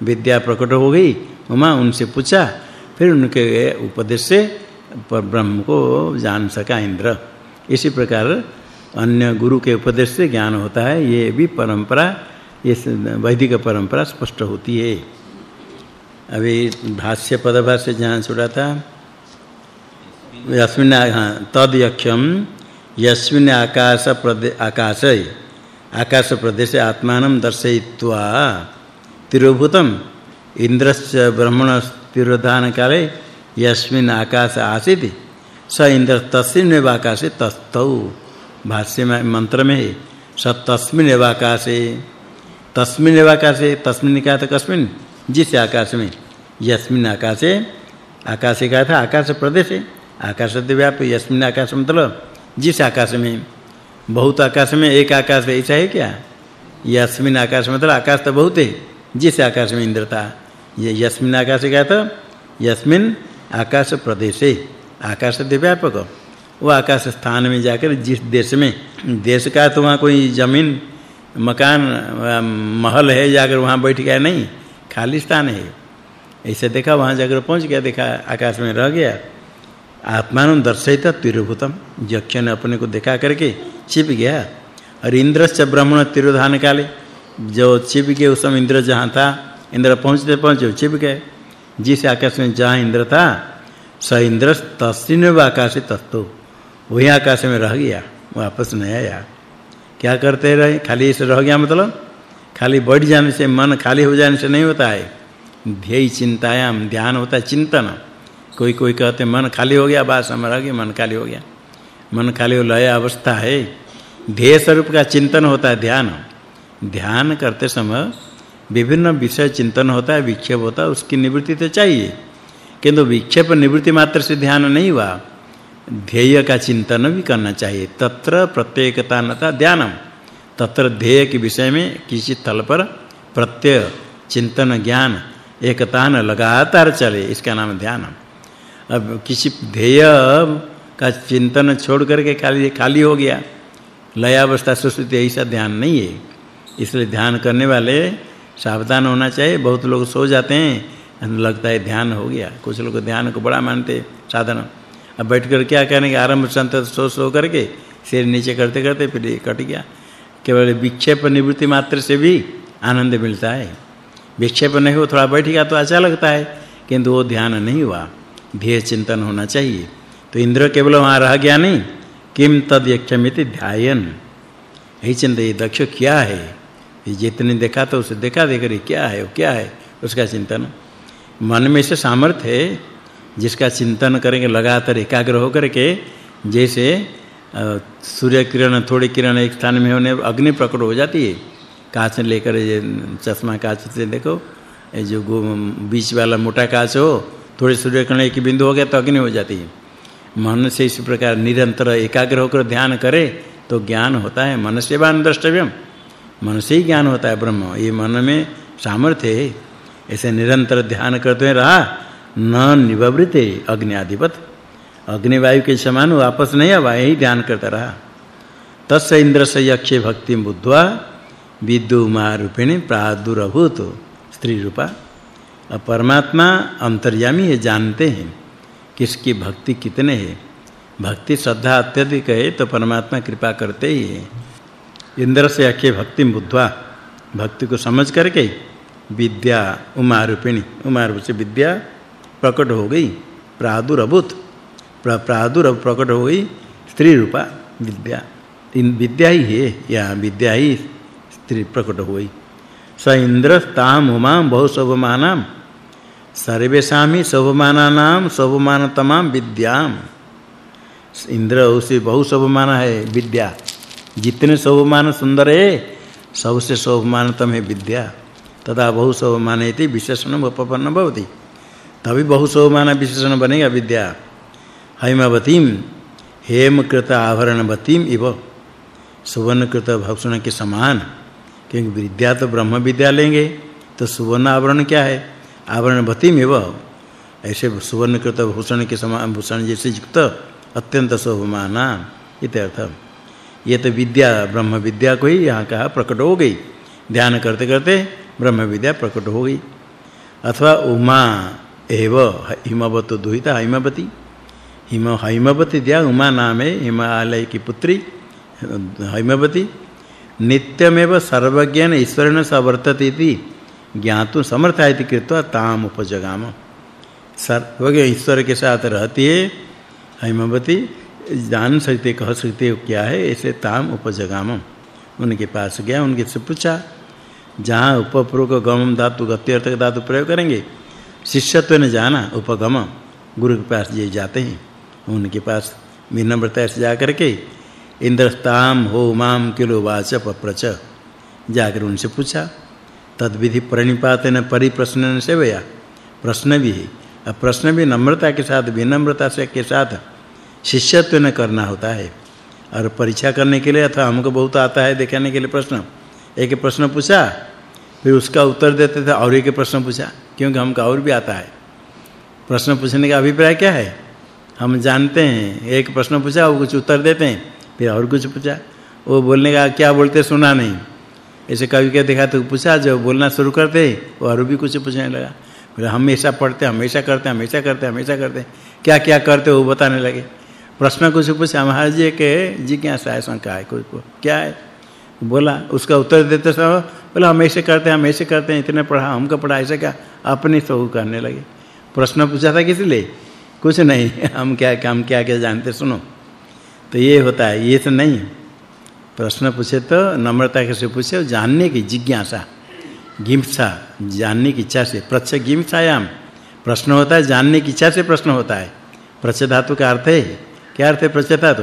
विद्या प्रकट हो गई। उमा उनसे पूछा, फिर उनके उपदेश से पर ब्रह्म को जान सका इंद्र। इसी प्रकार अन्य गुरु के उपदेश से ज्ञान होता है। ये भी परंपरा इस वैदिक परंपरा स्पष्ट होती है। अभी भाष्य, पदभाष्य जहाँ छुड़ा था, यस्मिन् हाँ तद यक्षम यस्मिन् आकाश प्रदे आकाश आकाश प्रदेश आत्मानं दर्शयित्वा तिरुभूतम इंद्रस्य ब्रह्मण तिरोधान काले यस्मिन् आकाश आसीत्। स इंद्र तस्मिन् आकाशे तस्थौ। भाष्य मंत्र में स तस्मिन् आकाशे। तस्मिन् आकाशे, तस्मिन् का कस्मिन्? जिस आकाश में यस्मिन् आकाशे, आकाश का था आकाश प्रदेश आकाश व्याप यस्मिन् आकाश मतलब जिस आकाश में बहुत आकाश में, एक आकाश है ऐसा है क्या? यस्मिन् आकाश मतलब आकाश तो बहुत है। जिस आकाश में इंद्र था। ये यस्मिन् आकाश क्या था? यस्मिन् आकाश प्रदेशे आकाश व्यापक वो आकाश स्थान में जाकर जिस देश में, देश का तो वहाँ कोई ज़मीन, मकान, महल है, जाकर वहाँ बैठ गया नहीं। खाली स्थान है। ऐसे देखा, वहाँ जाकर पहुँच गया, देखा, आकाश में रह गया। आत्मान दर्शित तिरुभूतम यक्ष ने अपने को देखा करके छिप गया। और इंद्रस्य ब्राह्मण तिरोधान काले जो छिप गए, उस समय इंद्र जहाँ था, इंद्र पहुँचते पहुँचे छिप गए। जिस आकाश में जहाँ इंद्र था, स इंद्र तस्मिन आकाशे तत्तो वही आकाश में रह गया, वापस नहीं आया। क्या करते रहे? खाली इसे रह गया मतलब? खाली बढ़ जाने से मन खाली हो जाने से नहीं होता है। ध्येय चिंतायाम ध्यान होता है चिंतन। कोई कोई कहते मन खाली हो गया। समझ आ गई मन खाली हो गया। मन खाली हो लय अवस्था है। ध्येय स्वरूप का चिंतन होता है, ध्यान। ध्यान करते समय विभिन्न विषय चिंतन होता है, विक्षेप होता है, उसकी निवृत्ति तो चाहिए। किंतु विक्षेप निवृत्ति मात्र से ध्यान नहीं हुआ। ध्येय का चिंतन भी करना चाहिए। तत्र प्रत्येकता नता ध्यानम। तत्र ध्येय के विषय में किसी तल पर प्रत्यय, चिंतन, ज्ञान, एकता न लगातार चले। इसका नाम ध्यान अब किसी ध्येय का चिंतन छोड़ करके खाली खाली हो गया। लयावस्था सुश्रुति, ऐसा ध्यान नहीं है। इसलिए ध्यान करने वाले सावधान होना चाहिए। बहुत लोग सो जाते हैं, लगता है ध्यान हो गया। कुछ लोग ध्यान को बड़ा मानते साधन। अब बैठ कर क्या करेंगे? आरंभ संत सो सो करके सिर नीचे करते करते फिर कट गया। केवल विक्षेप निवृत्ति मात्र से भी आनंद मिलता है। विक्षेप नहीं हो, थोड़ा बैठ गया तो अच्छा लगता है, किंतु वो ध्यान नहीं हुआ। ध्येय चिंतन होना चाहिए। तो इंद्र केवल वहाँ रह गया नहीं, किम तद यक्षमिति ध्यायन। यही चिंता ये दक्ष क्या है? ये जितने देखा तो उसे देखा देकर क्या है, वो क्या है? उसका चिंतन। मन में से सामर्थ्य है, जिसका चिंतन करेंगे, लगातार एकाग्र होकर के, जैसे सूर्य किरण, थोड़ी किरण एक स्थान में होने, अग्नि प्रकट हो जाती है। कांच लेकर ये चश्मा, कांच से देखो, ये जो बीच वाला मोटा कांच हो थोड़ी सूर्य किरण एक बिंदु हो गया तो अग्नि हो जाती है। मन से इस प्रकार निरंतर एकाग्र होकर ध्यान करे तो ज्ञान होता है मन से बान द्रष्टव्यम। मन से ही ज्ञान होता है ब्रह्म। ये मन में सामर्थ्य है। ऐसे निरंतर ध्यान करते रहा, न निवृत्ते अग्नि आदिवत अग्नि वायु के समान वापस नहीं आवा यही ध्यान करता रहा। तस् इंद्र से यक्षे भक्ति बुद्धवा विद्युमा रूपिणी प्रादुर्भूत स्त्री रूपा परमात्मा अंतर्यामी है जानते हैं किसकी भक्ति कितने है। भक्ति श्रद्धा अत्यधिक है तो परमात्मा कृपा करते ही है। इंद्र से यक्षे भक्ति बुद्धवा, भक्ति को समझ करके विद्या उमा रूपिणी उमा रूप से विद्या प्रकट हो गई, प्रादुर्भूत प्रादुर प्रकट हो गई, स्त्री रूपा विद्या। इन विद्या ही है, या विद्या ही स्त्री प्रकट हो गई। स इंद्र ताम उमा बहुशोभमानाम सर्वेषामि शोभमानानाम शोभमानतमाम विद्याम। इंद्र उसे बहुशोभमान है, विद्या। जितने शोभमान सुंदर है, सबसे शोभमानतम है विद्या। तदा बहुशोभमान इति विशेषण उपपन्न भवति। तभी बहुशोभमान विशेषण बनेगा विद्या। हैमवतीम हेमकृत आभरणवतीम इव। सुवर्णकृत भक्षण के समान, क्योंकि विद्या तो ब्रह्म विद्या लेंगे तो सुवर्ण आवरण क्या है? आभरणवतीम इव ऐसे सुवर्णकृत भूषण के समान भूषण जैसे युक्त अत्यंत शोभमाना इत्यर्थ ये तो विद्या ब्रह्म विद्या को ही यहाँ कहा प्रकट हो गई। ध्यान करते करते ब्रह्म विद्या प्रकट हो गई। अथवा उमा एव हिमवत दुहिता हिमवती। हिम हिमवती दिया उमा नाम है हिमालय की पुत्री, हिमवती। नित्यमेव सर्वज्ञान ईश्वरेण सवर्तते इति ज्ञातु समर्था इति कृत्वा ताम उपजगाम। सर्वज्ञ ईश्वर के साथ रहती है हिमवती जान सकते, कह सकते क्या है, ऐसे ताम उपजगाम। उनके पास गया, उनके से पूछा, जहाँ उपपूर्वक गम धातु गति गत्यर्थ धातु प्रयोग करेंगे? शिष्यत्व ने जाना, उपगम। गुरु के पास ये जाते हैं। उनके पास विनम्रता से जाकर के इंद्रस्ताम हो माम किलो वाच पप्रच जाकर उनसे पूछा तद विधि प्रणिपातेन परिप्रश्न से भया प्रश्न भी है। अब प्रश्न भी नम्रता के साथ, विनम्रता से के साथ शिष्यत्व न करना होता है। और परीक्षा करने के लिए अथवा हमको बहुत आता है देखने के लिए प्रश्न। एक प्रश्न पूछा, फिर उसका उत्तर देते थे, और एक प्रश्न पूछा, क्योंकि हमको और भी आता है। प्रश्न पूछने का अभिप्राय क्या है? हम जानते हैं, एक प्रश्न पूछा, वो कुछ उत्तर देते हैं, फिर और कुछ पूछा। वो बोलने का क्या बोलते सुना नहीं। ऐसे कभी क्या देखा तो पूछा जो बोलना शुरू करते वो और भी कुछ पूछने लगा। फिर हमेशा पढ़ते, हमेशा करते हमेशा करते हमेशा करते। क्या क्या करते वो बताने लगे। प्रश्न कुछ पूछा, महाराज जी के जिज्ञासा है शंका है, कोई को, क्या है? बोला, उसका उत्तर देते समय बोला हम ऐसे करते हैं हम ऐसे करते हैं इतने पढ़ा, हमको पढ़ा, ऐसे क्या? अपने से करने लगे। प्रश्न पूछा था किस लिए? कुछ नहीं, (laughs) हम क्या काम क्या क्या जानते, सुनो। तो ये होता है, ये तो नहीं प्रश्न पूछे तो नम्रता के से पूछे, जानने की जिज्ञासा गिम्सा जानने की इच्छा से, प्रच्छ गिम्सायाम प्रश्न होता है, जानने की इच्छा से प्रश्न होता है। प्रच्छ धातु का अर्थ है, क्या अर्थ है प्रच्छ धातु?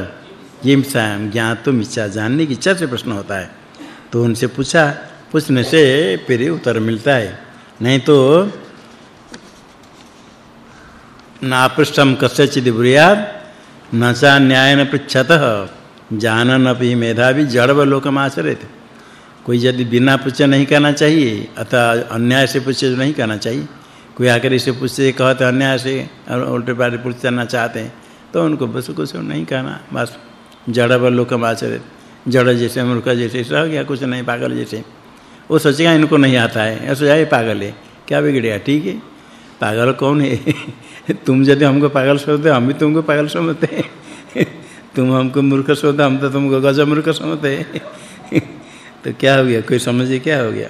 गिम्सायाम ज्ञातुम इच्छा, जानने की इच्छा से प्रश्न होता है। तो उनसे पूछा, पूछने से फिर उत्तर मिलता है। नहीं तो नापृष्टम कस्यचिद ब्रुयाद न चा न्यायन पृच्छतः। जानन अपि मेधावी जड़व लोकमाचरित कोई यदि बिना पूछे नहीं करना चाहिए अथवा अन्याय से पूछे नहीं करना चाहिए। कोई आकर इसे पूछे कहते अन्याय से उल्टे पाल्टे पूछना चाहते हैं तो उनको बस कुछ नहीं कहना, बस जड़व लोकमाचरित जड़ जैसे, मूर्ख जैसे रह गया कुछ नहीं, पागल जैसे। वो सोचेगा इनको नहीं आता है ऐसा जाए पागल है, क्या बिगड़ेगा ठीक है, पागल कौन है? (laughs) तुम यदि हमको पागल समझते हम भी तुमको पागल समझते हैं। तुम हमको मूर्ख समझते हम तो तुमको गजब मूर्ख समझते। तो क्या हो गया? कोई समझे क्या हो गया?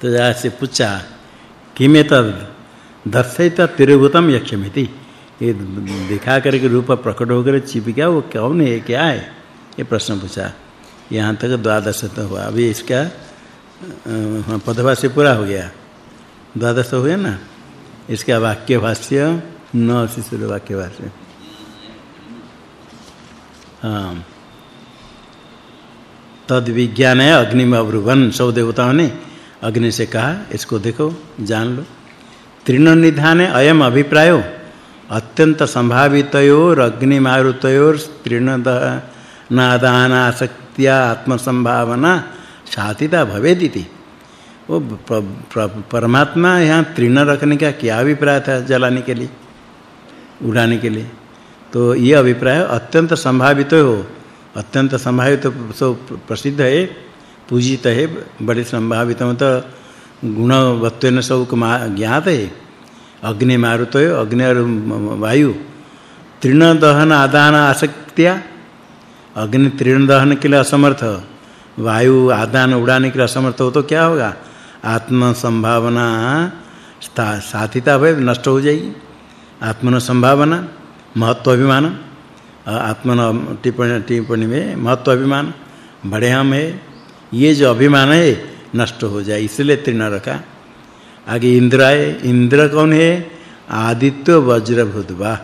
तो जहाँ से पूछा किमे तद दर्शयित तिरुभूतम यक्षमिति? ये दिखा करके रूप प्रकट होकर छिप गया, वो कौन है? क्या है? ये प्रश्न पूछा। यहाँ तक द्वादश तो हुआ। अभी इसका पदभा से पूरा हो गया। द्वादश हो गया ना? इसका वाक्य भाष्य न शिशुर वाक्य भाष्य तद विज्ञान है, अग्नि में अब्रुवन सब देवताओं ने अग्नि से कहा, इसको देखो, जान लो। तृण निधान अयम अभिप्रायो, अत्यंत संभावितयोर अग्निमारुतयोर तृणदह नादान आसक्तिया आत्मसंभावना सातिता भवेदिति। वो परमात्मा यहाँ तृण रखने का क्या अभिप्राय था, जलाने के लिए, उड़ाने के लिए? तो ये अभिप्राय अत्यंत संभावित हो। अत्यंत संभावित तो प्रसिद्ध है, पूजित है, बड़े संभावित तो गुणवत्वेन सब ज्ञात है। अग्नि मारुत अग्नि और वायु। तृण दहन आदान आसक्तिया। अग्नि तृण दहन के लिए असमर्थ। वायु आदान उड़ाने के लिए असमर्थ हो तो क्या होगा? आत्म संभावना साथिता भय नष्ट हो जाएगी। आत्मन संभावना महत्व अभिमान आत्मन टिप्पणी टिप्पणी में महत्व अभिमान बड़े हम है ये जो अभिमान है, नष्ट हो जाए, इसलिए तृण रखा। आगे इंद्र आए, इंद्र कौन है? आदित्य वज्रभूतवा।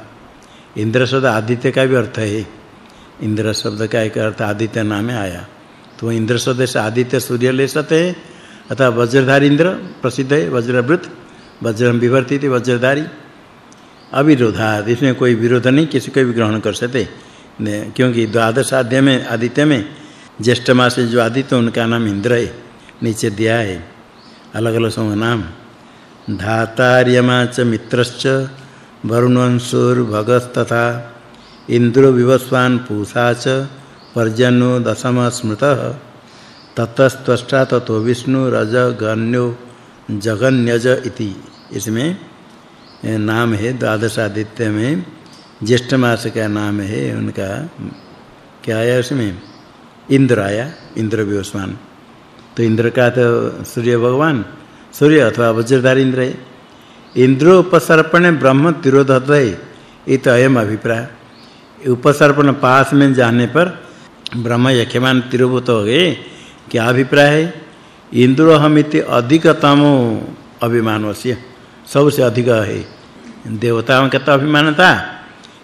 इंद्र शब्द आदित्य का भी अर्थ है। इंद्र शब्द का एक अर्थ आदित्य नाम में आया। तो इंद्र शब्द से आदित्य सूर्य ले सकते हैं अथवा वज्रधारी इंद्र प्रसिद्ध है वज्रवृत वज्रम विवर्तित वज्रधारी। अविरोधाद। इसमें कोई विरोध नहीं, किसी को भी ग्रहण कर सकते। क्योंकि द्वादश अध्याय में, आदित्य में, ज्येष्ठ मास जो आदित्य, उनका नाम इंद्र है। नीचे दिया है अलग अलग समय नाम। धातार्यमा च मित्रश्च वरुणवंशुर्भगस्तथा इन्द्रो विवस्वान् पूषा च, पर्जन्यो दशम स्मृतः। ततस्त्वष्टा ततो विष्णु रज गण्यो जगन्यज इति। इसमें नाम है द्वादश आदित्य में। ज्येष्ठ मास का नाम है उनका। क्या आया उसमें? इंद्र आया, इंद्र विवस्वान तो इंद्र का तो सूर्य भगवान। सूर्य अथवा वज्रधारी इंद्र है। इंद्रो उपसर्पण ब्रह्म तिरोधत है। ये तो अयम अभिप्राय। उपसर्पण पास में जाने पर ब्रह्म यक्षमान तिरुभूत हो गए। क्या अभिप्राय है? इंद्रो हमिति अधिकतमो अभिमानस्य सबसे अधिक है। देवताओं का तो अभिमान था।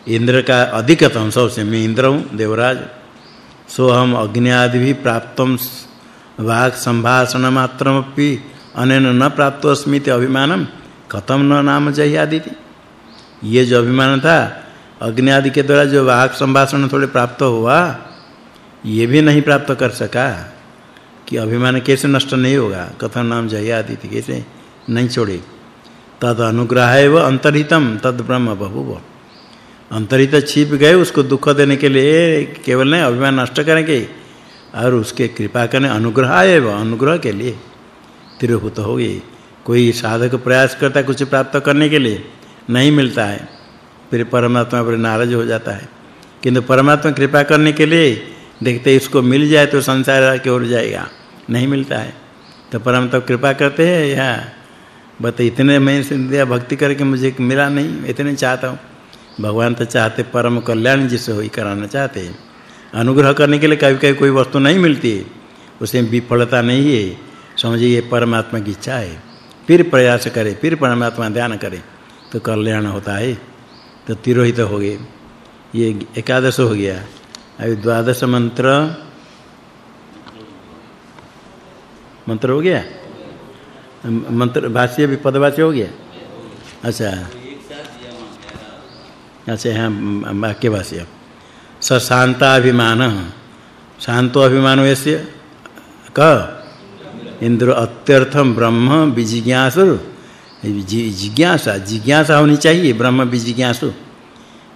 इंद्र का अधिकतम सबसे मैं इंद्र हूँ, देवराज। सो हम अग्नि आदि भी प्राप्तम वाक संभाषण मात्रमपि, अनेन न प्राप्त अस्मिति अभिमानम कथम न नाम जय आदि ये जो अभिमान था अग्नि आदि के द्वारा जो वाक संभाषण थोड़े प्राप्त हुआ, ये भी नहीं प्राप्त कर सका कि अभिमान कैसे नष्ट नहीं होगा कथम नाम जय आदि कैसे नहीं छोड़े। तद अनुग्रह एव अंतरहितम तद ब्रह्म बहुव अंतरहित छिप गए, उसको दुख देने के लिए केवल नहीं, अभिमान नष्ट करेंगे। और उसके कृपा करने अनुग्रह एव अनुग्रह के लिए तिरुभूत हो गई कोई साधक प्रयास करता कुछ प्राप्त करने के लिए, नहीं मिलता है। फिर परमात्मा पर नाराज़ हो जाता है। किंतु परमात्मा कृपा करने के लिए देखते इसको मिल जाए तो संसार की ओर जाएगा, नहीं मिलता है। तो परमात्मा कृपा करते हैं या बत इतने मैं दिया भक्ति करके मुझे मिला नहीं, इतने चाहता हूँ। भगवान तो चाहते परम कल्याण जिसे होई कराना चाहते हैं। अनुग्रह करने के लिए कभी कभी कोई वस्तु नहीं मिलती है। उसे विफलता नहीं है। समझिए परमात्मा की इच्छा है। फिर प्रयास करे, फिर परमात्मा ध्यान करे तो कल्याण होता है। तो तिरोहित हो गए। ये एकादश हो गया। अभी द्वादश मंत्र मंत्र हो गया? मंत्र भाष्य भी पदवाच्य हो गया? अच्छा। अच्छा हाँ वाक्य भाष्य स शांताभिमान शांतो अभिमान वैसे क। इंद्र अत्यर्थम ब्रह्म विजिज्ञासु। जिज्ञासा जिज्ञासा होनी चाहिए, ब्रह्म विजिज्ञासु।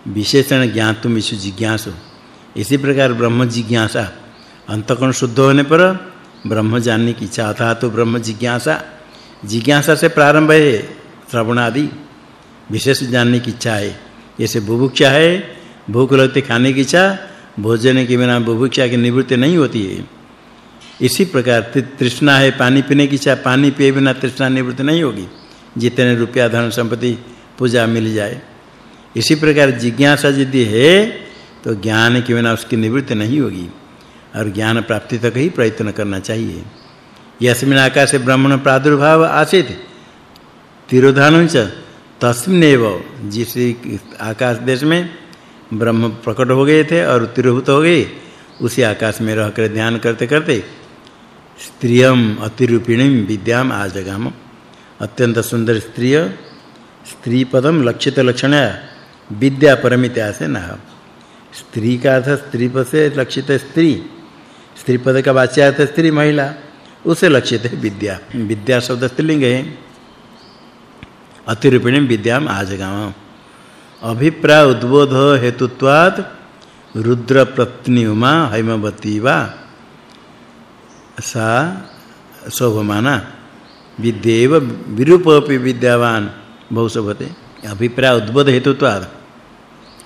विशेषण ज्ञातुम इस जिज्ञासु। इसी प्रकार ब्रह्म जिज्ञासा। अंतकरण शुद्ध होने पर ब्रह्म जानने की इच्छा था तो ब्रह्म जिज्ञासा। जिज्ञासा से प्रारंभ है श्रवण आदि विशेष जानने की इच्छा है। जैसे बुभुक्षा है, भूख लगते खाने की इच्छा, भोजन के बिना बुभुक्षा की निवृत्ति नहीं होती है। इसी प्रकार तृष्णा है, पानी पीने की इच्छा, पानी पिए बिना तृष्णा निवृत्ति नहीं होगी। जितने रुपया धन संपत्ति, पूजा मिल जाए। इसी प्रकार जिज्ञासा यदि है तो ज्ञान के बिना उसकी निवृत्ति नहीं होगी। और ज्ञान प्राप्ति तक ही प्रयत्न करना चाहिए। यस्मिन आकाशे ब्रह्मण प्रादुर्भाव आसीत। तिरोधान च तस्मिनेव जिस आकाश देश में ब्रह्म प्रकट हो गए थे और तिरोभूत हो गए उसी आकाश में रहकर ध्यान करते करते स्त्रियम अतिरूपिणीम विद्याम आजगाम। अत्यंत सुंदर स्त्री स्त्री पदम लक्षित लक्षण विद्या परमित्या से न। स्त्री का अर्थ स्त्री पद से लक्षित स्त्री। स्त्री पद का वाच्य अर्थ स्त्री महिला। उसे लक्षित है विद्या। विद्या शब्द स्त्रीलिंग है। अतिरूपिणी विद्याम आजगाम। अभिप्राय उद्बोध हेतुत्वात् रुद्र पत्नी उमा हैमवती वा सा शोभमाना विद्येव विरूपपि विद्यावान बहुशोभते अभिप्राय उद्बोध हेतुत्वात्।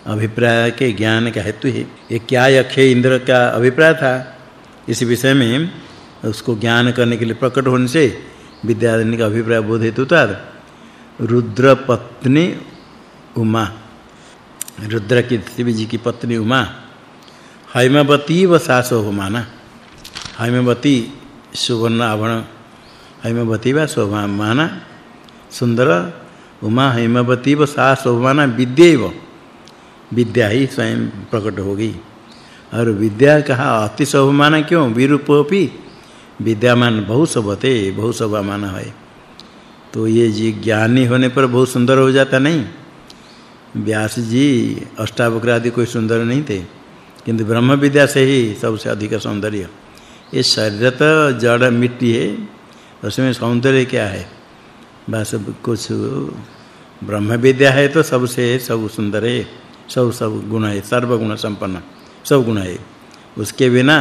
अभिप्राय के ज्ञान का हेतु है। ये क्या यखे इंद्र का अभिप्राय था? इस विषय में उसको ज्ञान करने के लिए प्रकट होने से विद्याधनी का अभिप्राय बोध हेतु था रुद्र पत्नी उमा। रुद्र की शिव जी की पत्नी उमा। हैमवती व सासो माना हैमवती सुवर्ण आभरण हैमवती व शोभामाना सुंदर उमा। हैमवती व सा शोभामाना विद्यैव। विद्या ही स्वयं प्रकट होगी। और विद्या कहा अति शोभामाना क्यों? विरूपोपि। विद्यामान बहुत शोभामान है। तो ये जी ज्ञानी होने पर बहुत सुंदर हो जाता नहीं? व्यास जी, अष्टावक्र आदि कोई सुंदर नहीं थे। किंतु ब्रह्म विद्या से ही सबसे अधिक सौंदर्य। ये शरीर तो जड़ मिट्टी है, उसमें सौंदर्य क्या है? बस कुछ ब्रह्म विद्या है तो सबसे सब सुंदर है, सब सब गुण है सर्व गुण संपन्न, सब गुण है। उसके बिना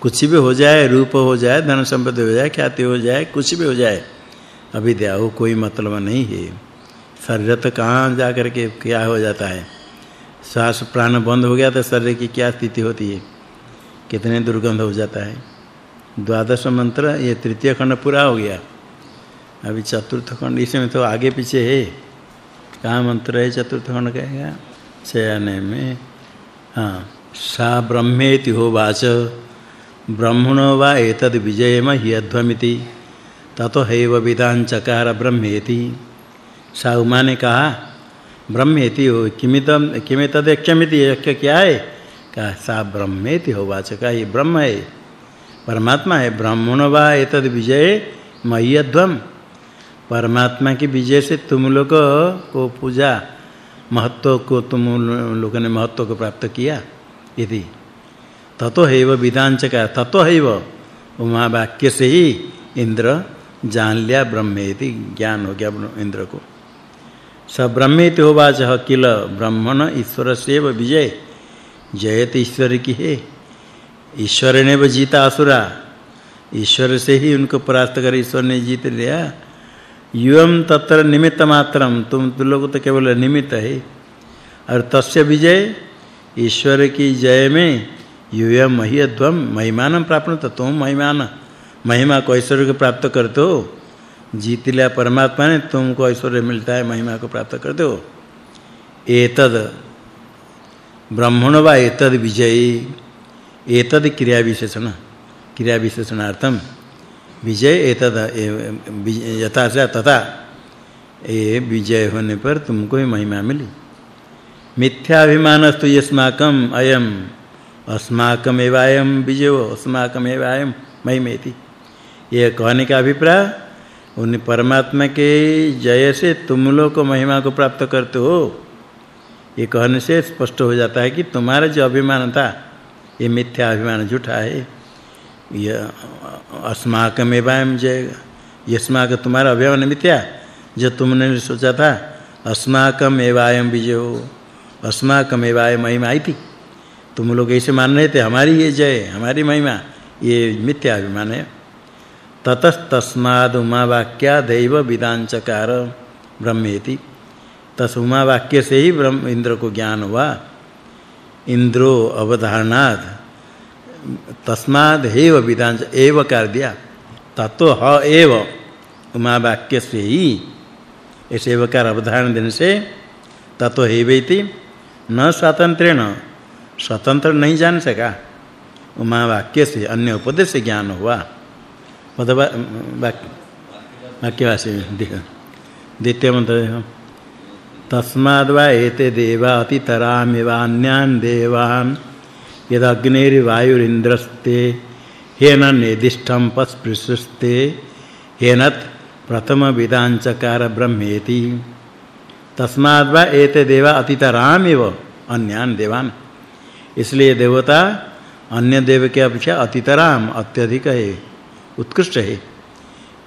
कुछ भी हो जाए, रूप हो जाए, धन संपत्ति हो जाए, ख्याति हो जाए, कुछ भी हो जाए अविद्या वो कोई मतलब नहीं है। शरीर तो कहाँ जा कर के क्या हो जाता है? श्वास प्राण बंद हो गया तो शरीर की क्या स्थिति होती है? कितने दुर्गंध हो जाता है? द्वादश मंत्र, ये तृतीय खंड पूरा हो गया। अभी चतुर्थ खंड, इसमें तो आगे पीछे है। कहाँ मंत्र है चतुर्थ खंड कहेगा? छयाने में। हाँ। सा ब्रह्मेति होवाच ब्रह्मणो वा एतद् विजयम ह्यध्वमिति ततो हैव विदान चकार ब्रह्मेति। सा उमा ने कहा, ब्रह्मेति हो किमितम किमितदेक्ष्यमिति यक्ष क्या है? कहा, सा ब्रह्मेति होवाच का ये ब्रह्म है। परमात्मा है, ब्रह्मणो वा एतद् विजय मह्यध्वम परमात्मा की विजय से तुम लोग को पूजा, महत्व को तुम लोगों ने महत्व को प्राप्त किया। यदि ततो हैव विदांच का ततो हैव उमा वाक्य से ही इंद्र जान लिया ब्रह्मेति ज्ञान हो गया इंद्र को स ब्रह्मेति होवाच किल ब्रह्मण ईश्वर से विजय। जयत ईश्वर की है। ईश्वर ने वो जीता असुरा। ईश्वर से ही उनको परास्त कर ईश्वर ने जीत लिया। युवम तत्र निमित्त मात्रम तुम तुम लोग तो केवल निमित्त है। और तस्य विजय ईश्वर की जय में युयम मह्यध्वम महिमानं प्राप्त तुम महिमान। महिमा को ऐश्वर्य को प्राप्त करते। हो जीत लिया परमात्मा ने तुमको ऐश्वर्य मिलता है, महिमा को प्राप्त करते हो। एतद, ब्रह्मण वा एतद विजयी। एतद क्रिया विशेषण क्रिया विशेषणार्थम विजय एतद यथा से तथा। ये विजय होने पर तुमको ही महिमा मिली। मिथ्याभिमानस्तु यस्माकम अयम। अस्माकमेवायम विजयो अस्माकमेवायम महिमेति ये कहने का अभिप्राय? उन परमात्मा के जय से तुम लोग को महिमा को प्राप्त करते हो। ये कहने से स्पष्ट हो जाता है कि तुम्हारा जो अभिमान था, ये मिथ्या अभिमान झूठा है। यह अस्माकमेवायम जय यस्माक तुम्हारा अभिमान मिथ्या, जो तुमने सोचा था अस्माकमेवायम विजयो अस्माकमेवाय महिमा आई थी तुम लोग ऐसे मान रहे थे, हमारी ये जय, हमारी महिमा, ये मिथ्या अभिमान है। ततस्तस्माद उमा वाक्या दैव विदांचकार ब्रह्मेति। तस उमा वाक्य से ही ब्रह्म इंद्र को ज्ञान हुआ। इंद्रो अवधारणाद तस्माद हेव विदांच, एव कर दिया। ततो ह एव उमा वाक्य से ही ऐसे एवकार अवधारण देने से ततो हेवेति न स्वतंत्रेण स्वतंत्र नहीं जान सका। उमा वाक्य से, अन्य उपदेश ज्ञान हुआ। वाक्य, वाक्यवासी द्वितीय मंत्र तस्माद् वा एते देवा अतितरामिवान्यान् देवान्। यदग्निर्वायुरिन्द्रस्ते हेन निर्दिष्टं पस्पृशस्ते हेनत् प्रथम विदांचकार ब्रह्मेति। तस्माद् वा एते देवा अतितरामिव अन्यान् देवान्। इसलिए देवता अन्य देव के अपेक्षा अतितराम, अत्यधिक है, उत्कृष्ट है।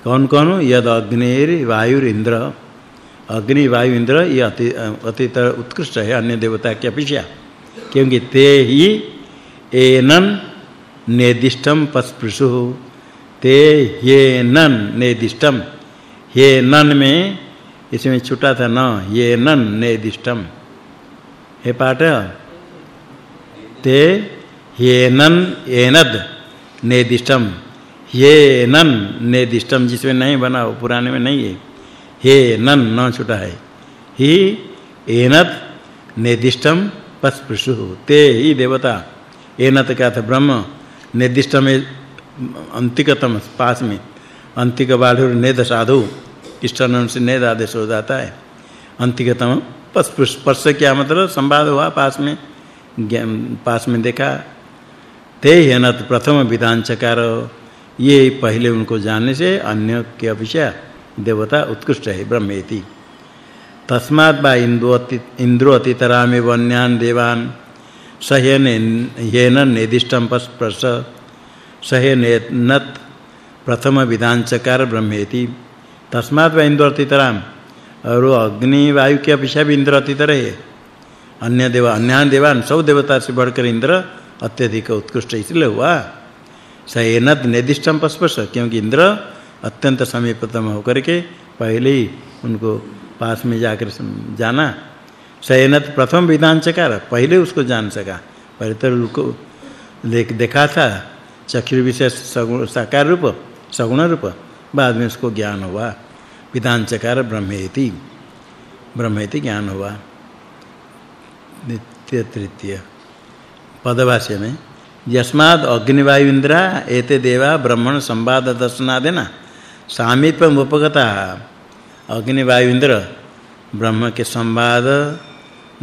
कौन कौन यद अग्निर वायु इंद्र अग्नि वायु इंद्र ये अति, अतितर, उत्कृष्ट है अन्य देवता के अपेक्षा। क्योंकि ते ही एनन निर्दिष्टम पस्पृशु। ते येनन निर्दिष्टम हे नन में, इसमें छुटा था न ये नन निर्दिष्टम हे पाठ ते येनन एनद निर्दिष्टम ये नन निर्दिष्टम जिसमें नहीं बना, वो पुराने में नहीं है। हे नन न छूटा है। ही एनत निर्दिष्टम पस्पृशु। ते ही देवता। एनत का था ब्रह्म। निर्दिष्ट में अंतिकतम पास में। अंतिक बाढ़ुर नेद साधु। इष्टन से नेद आदेश हो जाता है। अंतिकतम पस्पृश। स्पर्श क्या मतलब? संवाद हुआ पास में। पास में देखा, ते हेनत प्रथम विधान चकार ये पहले उनको जानने से अन्य के अपेक्षा देवता उत्कृष्ट है, ब्रह्मेति। तस्मात् बा इंद्रो अतितरामे वन्यान देवान। सह्यन येन निर्दिष्टम पस्पर्श सह्यनत प्रथम विधान चकार ब्रह्मेति। तस्मात् बा इंद्रो अतितराम और अग्नि वायु के अपेक्षा भी इंद्र है। अन्य देव अन्य देवान, सब देवता से बढ़कर इंद्र अत्यधिक उत्कृष्ट इसलिए हुआ सहेनत निर्दिष्टम पस्पर्श क्योंकि इंद्र अत्यंत समीपतम होकर के पहले ही उनको पास में जाकर जाना। सैनत प्रथम विधान चकार पहले उसको जान सका। पहले तो उनको देख देखा था चक्षु विशेष सगुण साकार रूप, सगुण रूप, बाद में उसको ज्ञान हुआ। विधान चकार ब्रह्मेति। ब्रह्मेति ज्ञान हुआ। नित्य तृतीय पदवास्य में यस्माद अग्निवायु इंद्रा एते देवा ब्रह्मण संवाद दर्शनादेना सामीप्यम उपगता अग्नि वायु इंद्र ब्रह्म के संवाद,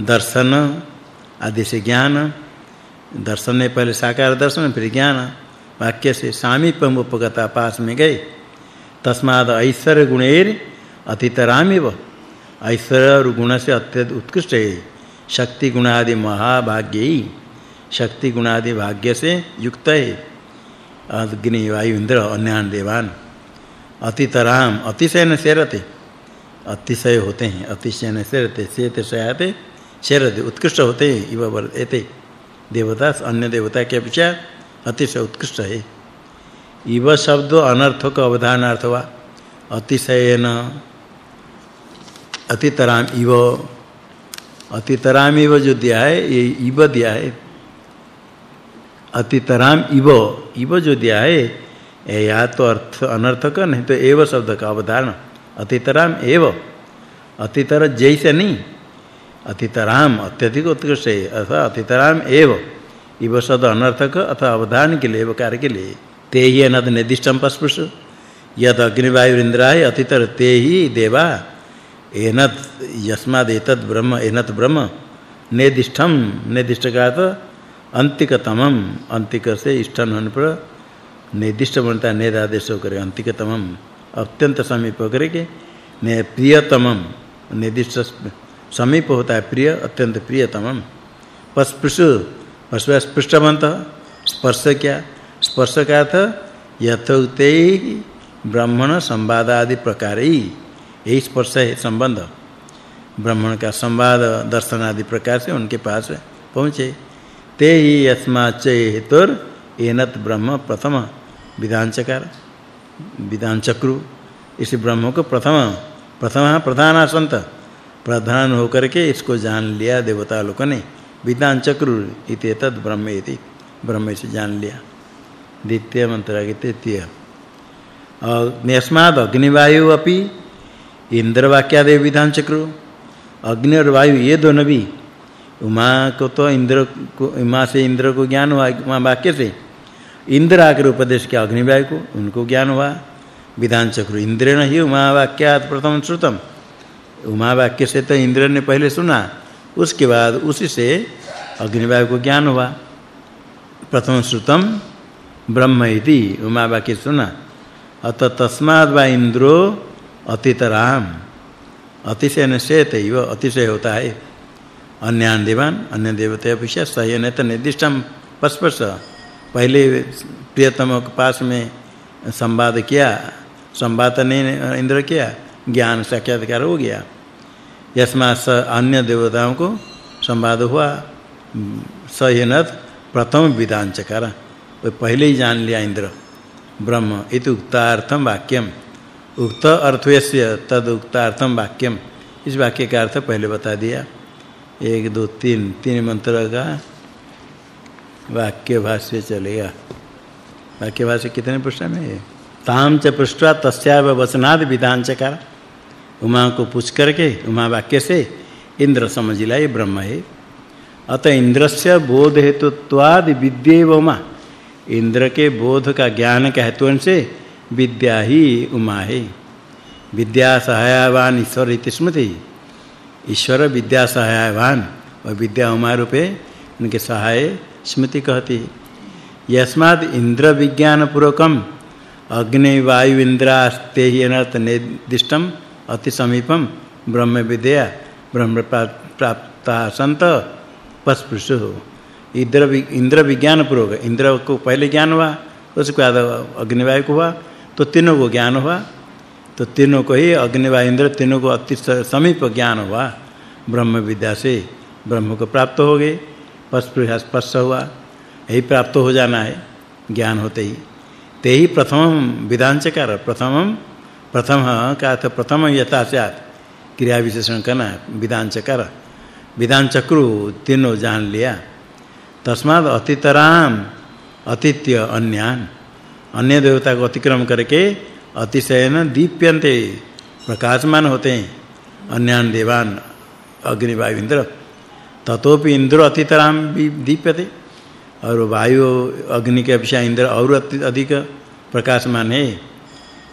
दर्शन आदि से ज्ञान दर्शन ने पहले साकार दर्शन, फिर ज्ञान, वाक्य से सामीप्यम उपगता पास में गए। तस्माद ऐश्वर्य गुणेर अतितरामिव ऐश्वर्य गुण से अत्यंत उत्कृष्ट। है शक्ति गुण आदि महाभाग्य ही शक्ति गुण आदि भाग्य से युक्त है अग्नि, वायु, इंद्र अन्य देवान। अतितराम अतिशय न सेरते। अतिशय होते हैं अतिशय न सेरते सेते सयाते, सेरते, उत्कृष्ट होते हैं, इव वर्तेते देवता अन्य देवता के अपेक्षा अतिशय उत्कृष्ट है। इव शब्द अनर्थक अवधारणार्थ हुआ अतिशयन, अतितराम, इव अतितराम इव जो दिया है, ये इव दिया है। अतितराम इव इव जो दिया है, या तो अर्थ अनर्थक, नहीं तो एव शब्द का अवधारण। अतितराम एव। अतितर जैसे नहीं। अतितराम अत्यधिक उत्कृष्ट है अथवा अतितराम एव। इव शब्द अनर्थक अथवा अवधारण के लिए कार्य के लिए। ते ही अनद निर्दिष्टम पस्पृश। यद अग्निवायु इंद्राय अतितर ते ही देवा। एनत यस्माद एतद ब्रह्म, एनत ब्रह्म। निर्दिष्टम निर्दिष्ट का तो अंतिकतमम। अंतिक से इष्टन होने पर निर्दिष्ट बनता है, नेदादेश होकर अंतिकतमम। अत्यंत समीप होकर के ने प्रियतमम। निर्दिष्ट समीप होता है प्रिय, अत्यंत प्रियतमम। पस्पृश, पस्व स्पर्श क्या? स्पर्श का अर्थ यथोक्ते ब्राह्मण संवाद आदि प्रकार। यही स्पर्श है, संबंध। ब्राह्मण का संवाद, दर्शन आदि प्रकार से उनके पास पहुँचे। ते ही यस्माच्च हेतुर, एनत ब्रह्म प्रथम। विधान चकार विधान चक्रु इस ब्रह्म को प्रथम। प्रथम प्रधान संत प्रधान होकर के इसको जान लिया देवता लोग ने विधान चक्रु इति तद ब्रह्म इति। ब्रह्म से जान लिया। द्वितीय मंत्र आगे, तृतीय। और अग्निवायु अपि इंद्र वाक्यादि विधान चक्रु अग्नि और वायु, ये दोनों भी। उमा को तो इंद्र को, उमा से इंद्र को ज्ञान हुआ, उमा वाक्य से। इंद्र आकर उपदेश किया अग्निवायु को, उनको ज्ञान हुआ। विधान चक्र इंद्रेण ही उमा वाक्यात प्रथम श्रुतम। उमा वाक्य से तो इंद्र ने पहले सुना, उसके बाद उसी से अग्निवायु को ज्ञान हुआ। प्रथम श्रुतम, ब्रह्म इति उमा वाक्य सुना। अत तस्माद वा इंद्रो अतितराम। अतिशय निश्चयत एव अतिशय होता है। अन्यान देवान, अन्य देवते अपेक्षा सह्य तो निर्दिष्टम पस्पश पहले प्रियतम के पास में संवाद किया, संवाद ने इंद्र किया, ज्ञान साक्षात्कार हो गया। यस्मा स अन्य देवताओं को संवाद हुआ सह्यनत प्रथम विधान चकार। पहले ही जान लिया इंद्र। ब्रह्म इति उक्तार्थम वाक्यम। उक्त अर्थस्य तद उक्तार्थम वाक्यम इस वाक्य का अर्थ पहले बता दिया। एक, दो, तीन तीन मंत्र का वाक्य भाष्य चलेगा। वाक्य भाष्य कितने पृष्ठ में है? ताम च पृष्ठा तस्याव वचनाद विधान चकार उमा को पूछ करके, उमा वाक्य से इंद्र समझ लिया ये ब्रह्म है। अतः इंद्रस्य बोध हेतुत्वाद विद्येवमा। इंद्र के बोध का ज्ञान के हेतु से विद्या ही उमा है। विद्या सहायवान ईश्वर इति स्मृति। ईश्वर विद्या सहायवान और विद्या उमा रूपे उनके सहाय स्मृति कहती यस्माद इंद्र विज्ञान पूर्वकम अग्नि वायु इंद्रास्ते ही अनर्थ अति समीपम ब्रह्म विद्या ब्रह्म प्राप्त संत पस्पृश इंद्र इंद्र विज्ञान पूर्वक, इंद्र को पहले ज्ञान हुआ, उसके बाद अग्निवायु को हुआ तो तीनों को ज्ञान हुआ। तो तीनों को ही अग्निवायु इंद्र तीनों को अति समीप ज्ञान हुआ। ब्रह्म विद्या से ब्रह्म को प्राप्त हो गए पस्पृश स्पर्श हुआ। यही प्राप्त हो जाना है ज्ञान होते ही। ते ही प्रथम विधानचकार प्रथमम प्रथम का अर्थ प्रथम यथा स्यात्। क्रिया विशेषण करना विधान चक्र तीनों जान लिया। तस्माद अतितराम अतिथ्य अन्यान। अन्य देवता को अतिक्रम करके अतिशयन दीप्यन्ते प्रकाशमान होते हैं। अन्यान देवान अग्नि वायु इंद्र ततोपि इंद्र अतितराम दीप्यते। और वायु अग्नि के अपेक्षा इंद्र और अधिक प्रकाशमान है।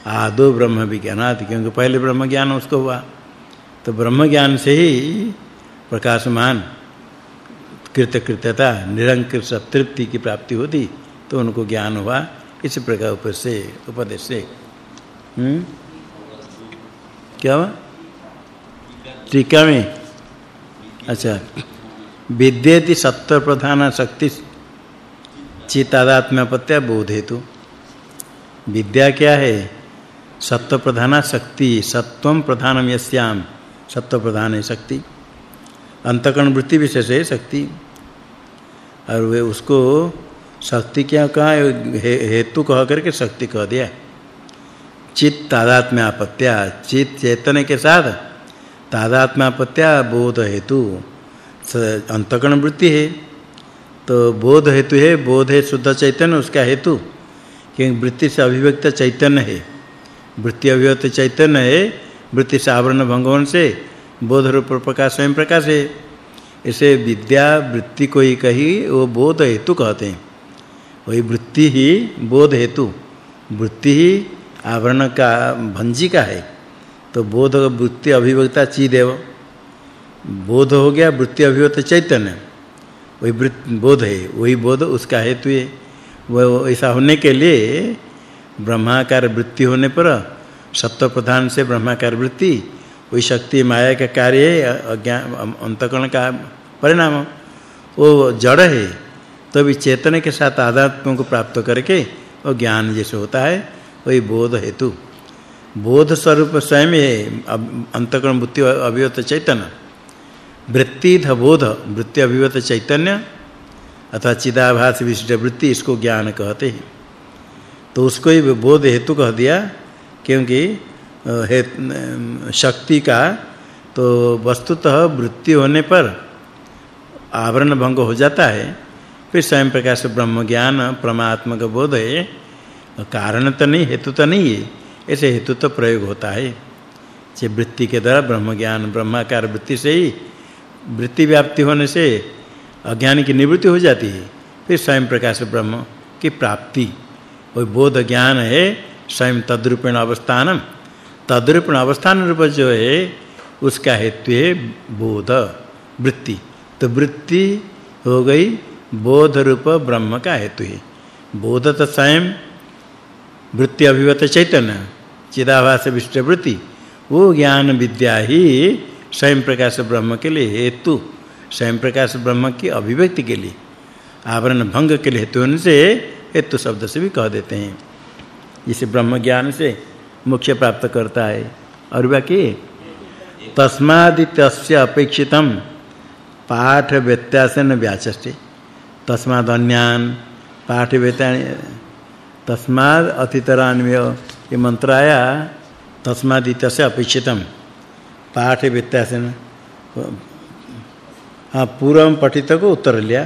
आदो ब्रह्म विज्ञानात, क्योंकि पहले ब्रह्म ज्ञान उसको हुआ। तो ब्रह्म ज्ञान से ही प्रकाशमान कृत कृत्यता निरंकुश तृप्ति की प्राप्ति होती। तो उनको ज्ञान हुआ। इस प्रकार ऊपर से, उपदेश से। हम्म? क्या हुआ? टीका में अच्छा। विद्येति सत्व प्रधान शक्ति चितादात्म्यपत्य बोध हेतु विद्या क्या है? सत्व प्रधान शक्ति सत्वम प्रधानम यस्याम सत्व प्रधान है शक्ति। अंतकरण वृत्ति विशेष है शक्ति। और वे उसको शक्ति क्या कहा हेतु कह करके शक्ति कह दिया। चित तादात्म्य आपत्या चित चेतन के साथ तादात्म्य आपत्या बोध हेतु अंतकरण वृत्ति है। तो बोध हेतु है, बोध है शुद्ध चैतन्य, उसका हेतु। क्योंकि वृत्ति से अभिव्यक्त चैतन्य है। वृत्ति अभिव्यक्त चैतन्य है, वृत्ति से आवरण भंगवन से बोध रूप प्रकाश, स्वयं प्रकाश है। इसे विद्या वृत्ति को ही कही, वो बोध हेतु कहते हैं। वही वृत्ति ही बोध हेतु। वृत्ति ही आवरण का, भंजी का है। तो बोध वृत्ति अभिव्यक्ता चिदेव। बोध हो गया, वृत्ति अभिव्यक्त चैतन्य। वही बोध है, वही बोध उसका हेतु है। वो ऐसा होने के लिए ब्रह्माकार वृत्ति होने पर सत्व प्रधान से ब्रह्माकार वृत्ति, वही शक्ति माया का कार्य है अज्ञान अंतकरण का परिणाम। वो जड़ है तो भी चेतन के साथ आध्यात्म को प्राप्त करके वो ज्ञान जैसे होता है, वही बोध हेतु। बोध स्वरूप स्वयं है अंतकरण बुद्धि अभिवत चैतन्य। वृत्ति ध बोध वृत्ति अभिवत चैतन्य, अथवा चिदाभास विशिष्ट वृत्ति इसको ज्ञान कहते हैं। तो उसको ही बोध हेतु कह दिया, क्योंकि शक्ति का तो वस्तुतः वृत्ति होने पर आवरण भंग हो जाता है। फिर स्वयं प्रकाश ब्रह्म ज्ञान, परमात्मा का बोध है। कारण तो नहीं, हेतु तो नहीं है। ऐसे हेतु तो प्रयोग होता है। जे वृत्ति के द्वारा ब्रह्म ज्ञान, ब्रह्माकार वृत्ति से ही वृत्ति व्याप्ति होने से अज्ञान की निवृत्ति हो जाती है। फिर स्वयं प्रकाश ब्रह्म की प्राप्ति। वो बोध ज्ञान है, स्वयं तद्रूपेण अवस्थानम। तद्रूपेण अवस्थान रूप जो है, उसका हेतु है बोध, वृत्ति। तो वृत्ति हो गई बोध रूप ब्रह्म का हेतु है। बोध तो स्वयं, वृत्ति अभिवत चैतन्य, चिदाभास विष्ट वृत्ति, वो ज्ञान विद्या ही स्वयं प्रकाश ब्रह्म के लिए हेतु, स्वयं प्रकाश ब्रह्म की अभिव्यक्ति के लिए। आवरण भंग के लिए हेतु से हेतु शब्द से भी कह देते हैं। इसे ब्रह्म ज्ञान से मुख्य प्राप्त करता है। और बाकी तस्मादित्यस्य अपेक्षितम। पाठ व्यत्यासन व्याचष्टे तस्माद अन्यान पाठ व्यत्यान तस्माद अतितरान्वय ये मंत्र आया तस्मादित्यस्य अपेक्षितम। पाठ व्यत्यासन हाँ पूर्व पठित को उत्तर लिया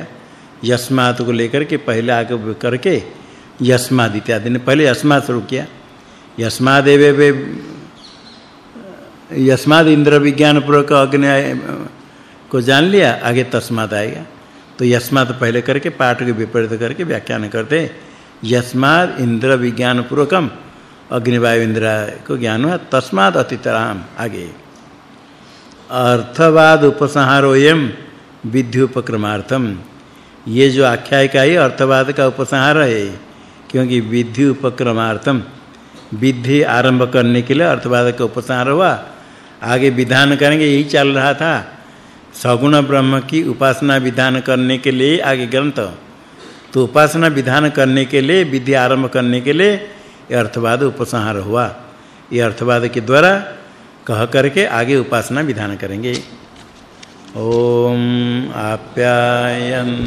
यस्मात् को लेकर के, पहले आगे करके यस्माद इत्यादि ने पहले यस्मात् शुरू किया। यस्मादेवे यस्माद इंद्र विज्ञान पूर्वक अग्नि को जान लिया, आगे तस्माद आएगा। तो यस्माद पहले करके, पाठ के विपरीत करके व्याख्यान करते यस्माद इंद्र विज्ञान पूर्वकम अग्निवायु इंद्र को ज्ञान हुआ तस्माद अतितराम, आगे। अर्थवाद उपसंहारोयम विधि उपक्रमार्थम। ये जो आख्यायिका है अर्थवाद का उपसंहार है, क्योंकि विधि उपक्रमार्थम। विधि आरंभ करने के लिए अर्थवाद का उपसंहार हुआ। आगे विधान करेंगे, यही चल रहा था। सगुण ब्रह्म की उपासना विधान करने के लिए आगे ग्रंथ। तो उपासना विधान करने के लिए, विधि आरंभ करने के लिए यह अर्थवाद उपसंहार हुआ। ये अर्थवाद के द्वारा कह करके आगे उपासना विधान करेंगे। ओम आप्यायन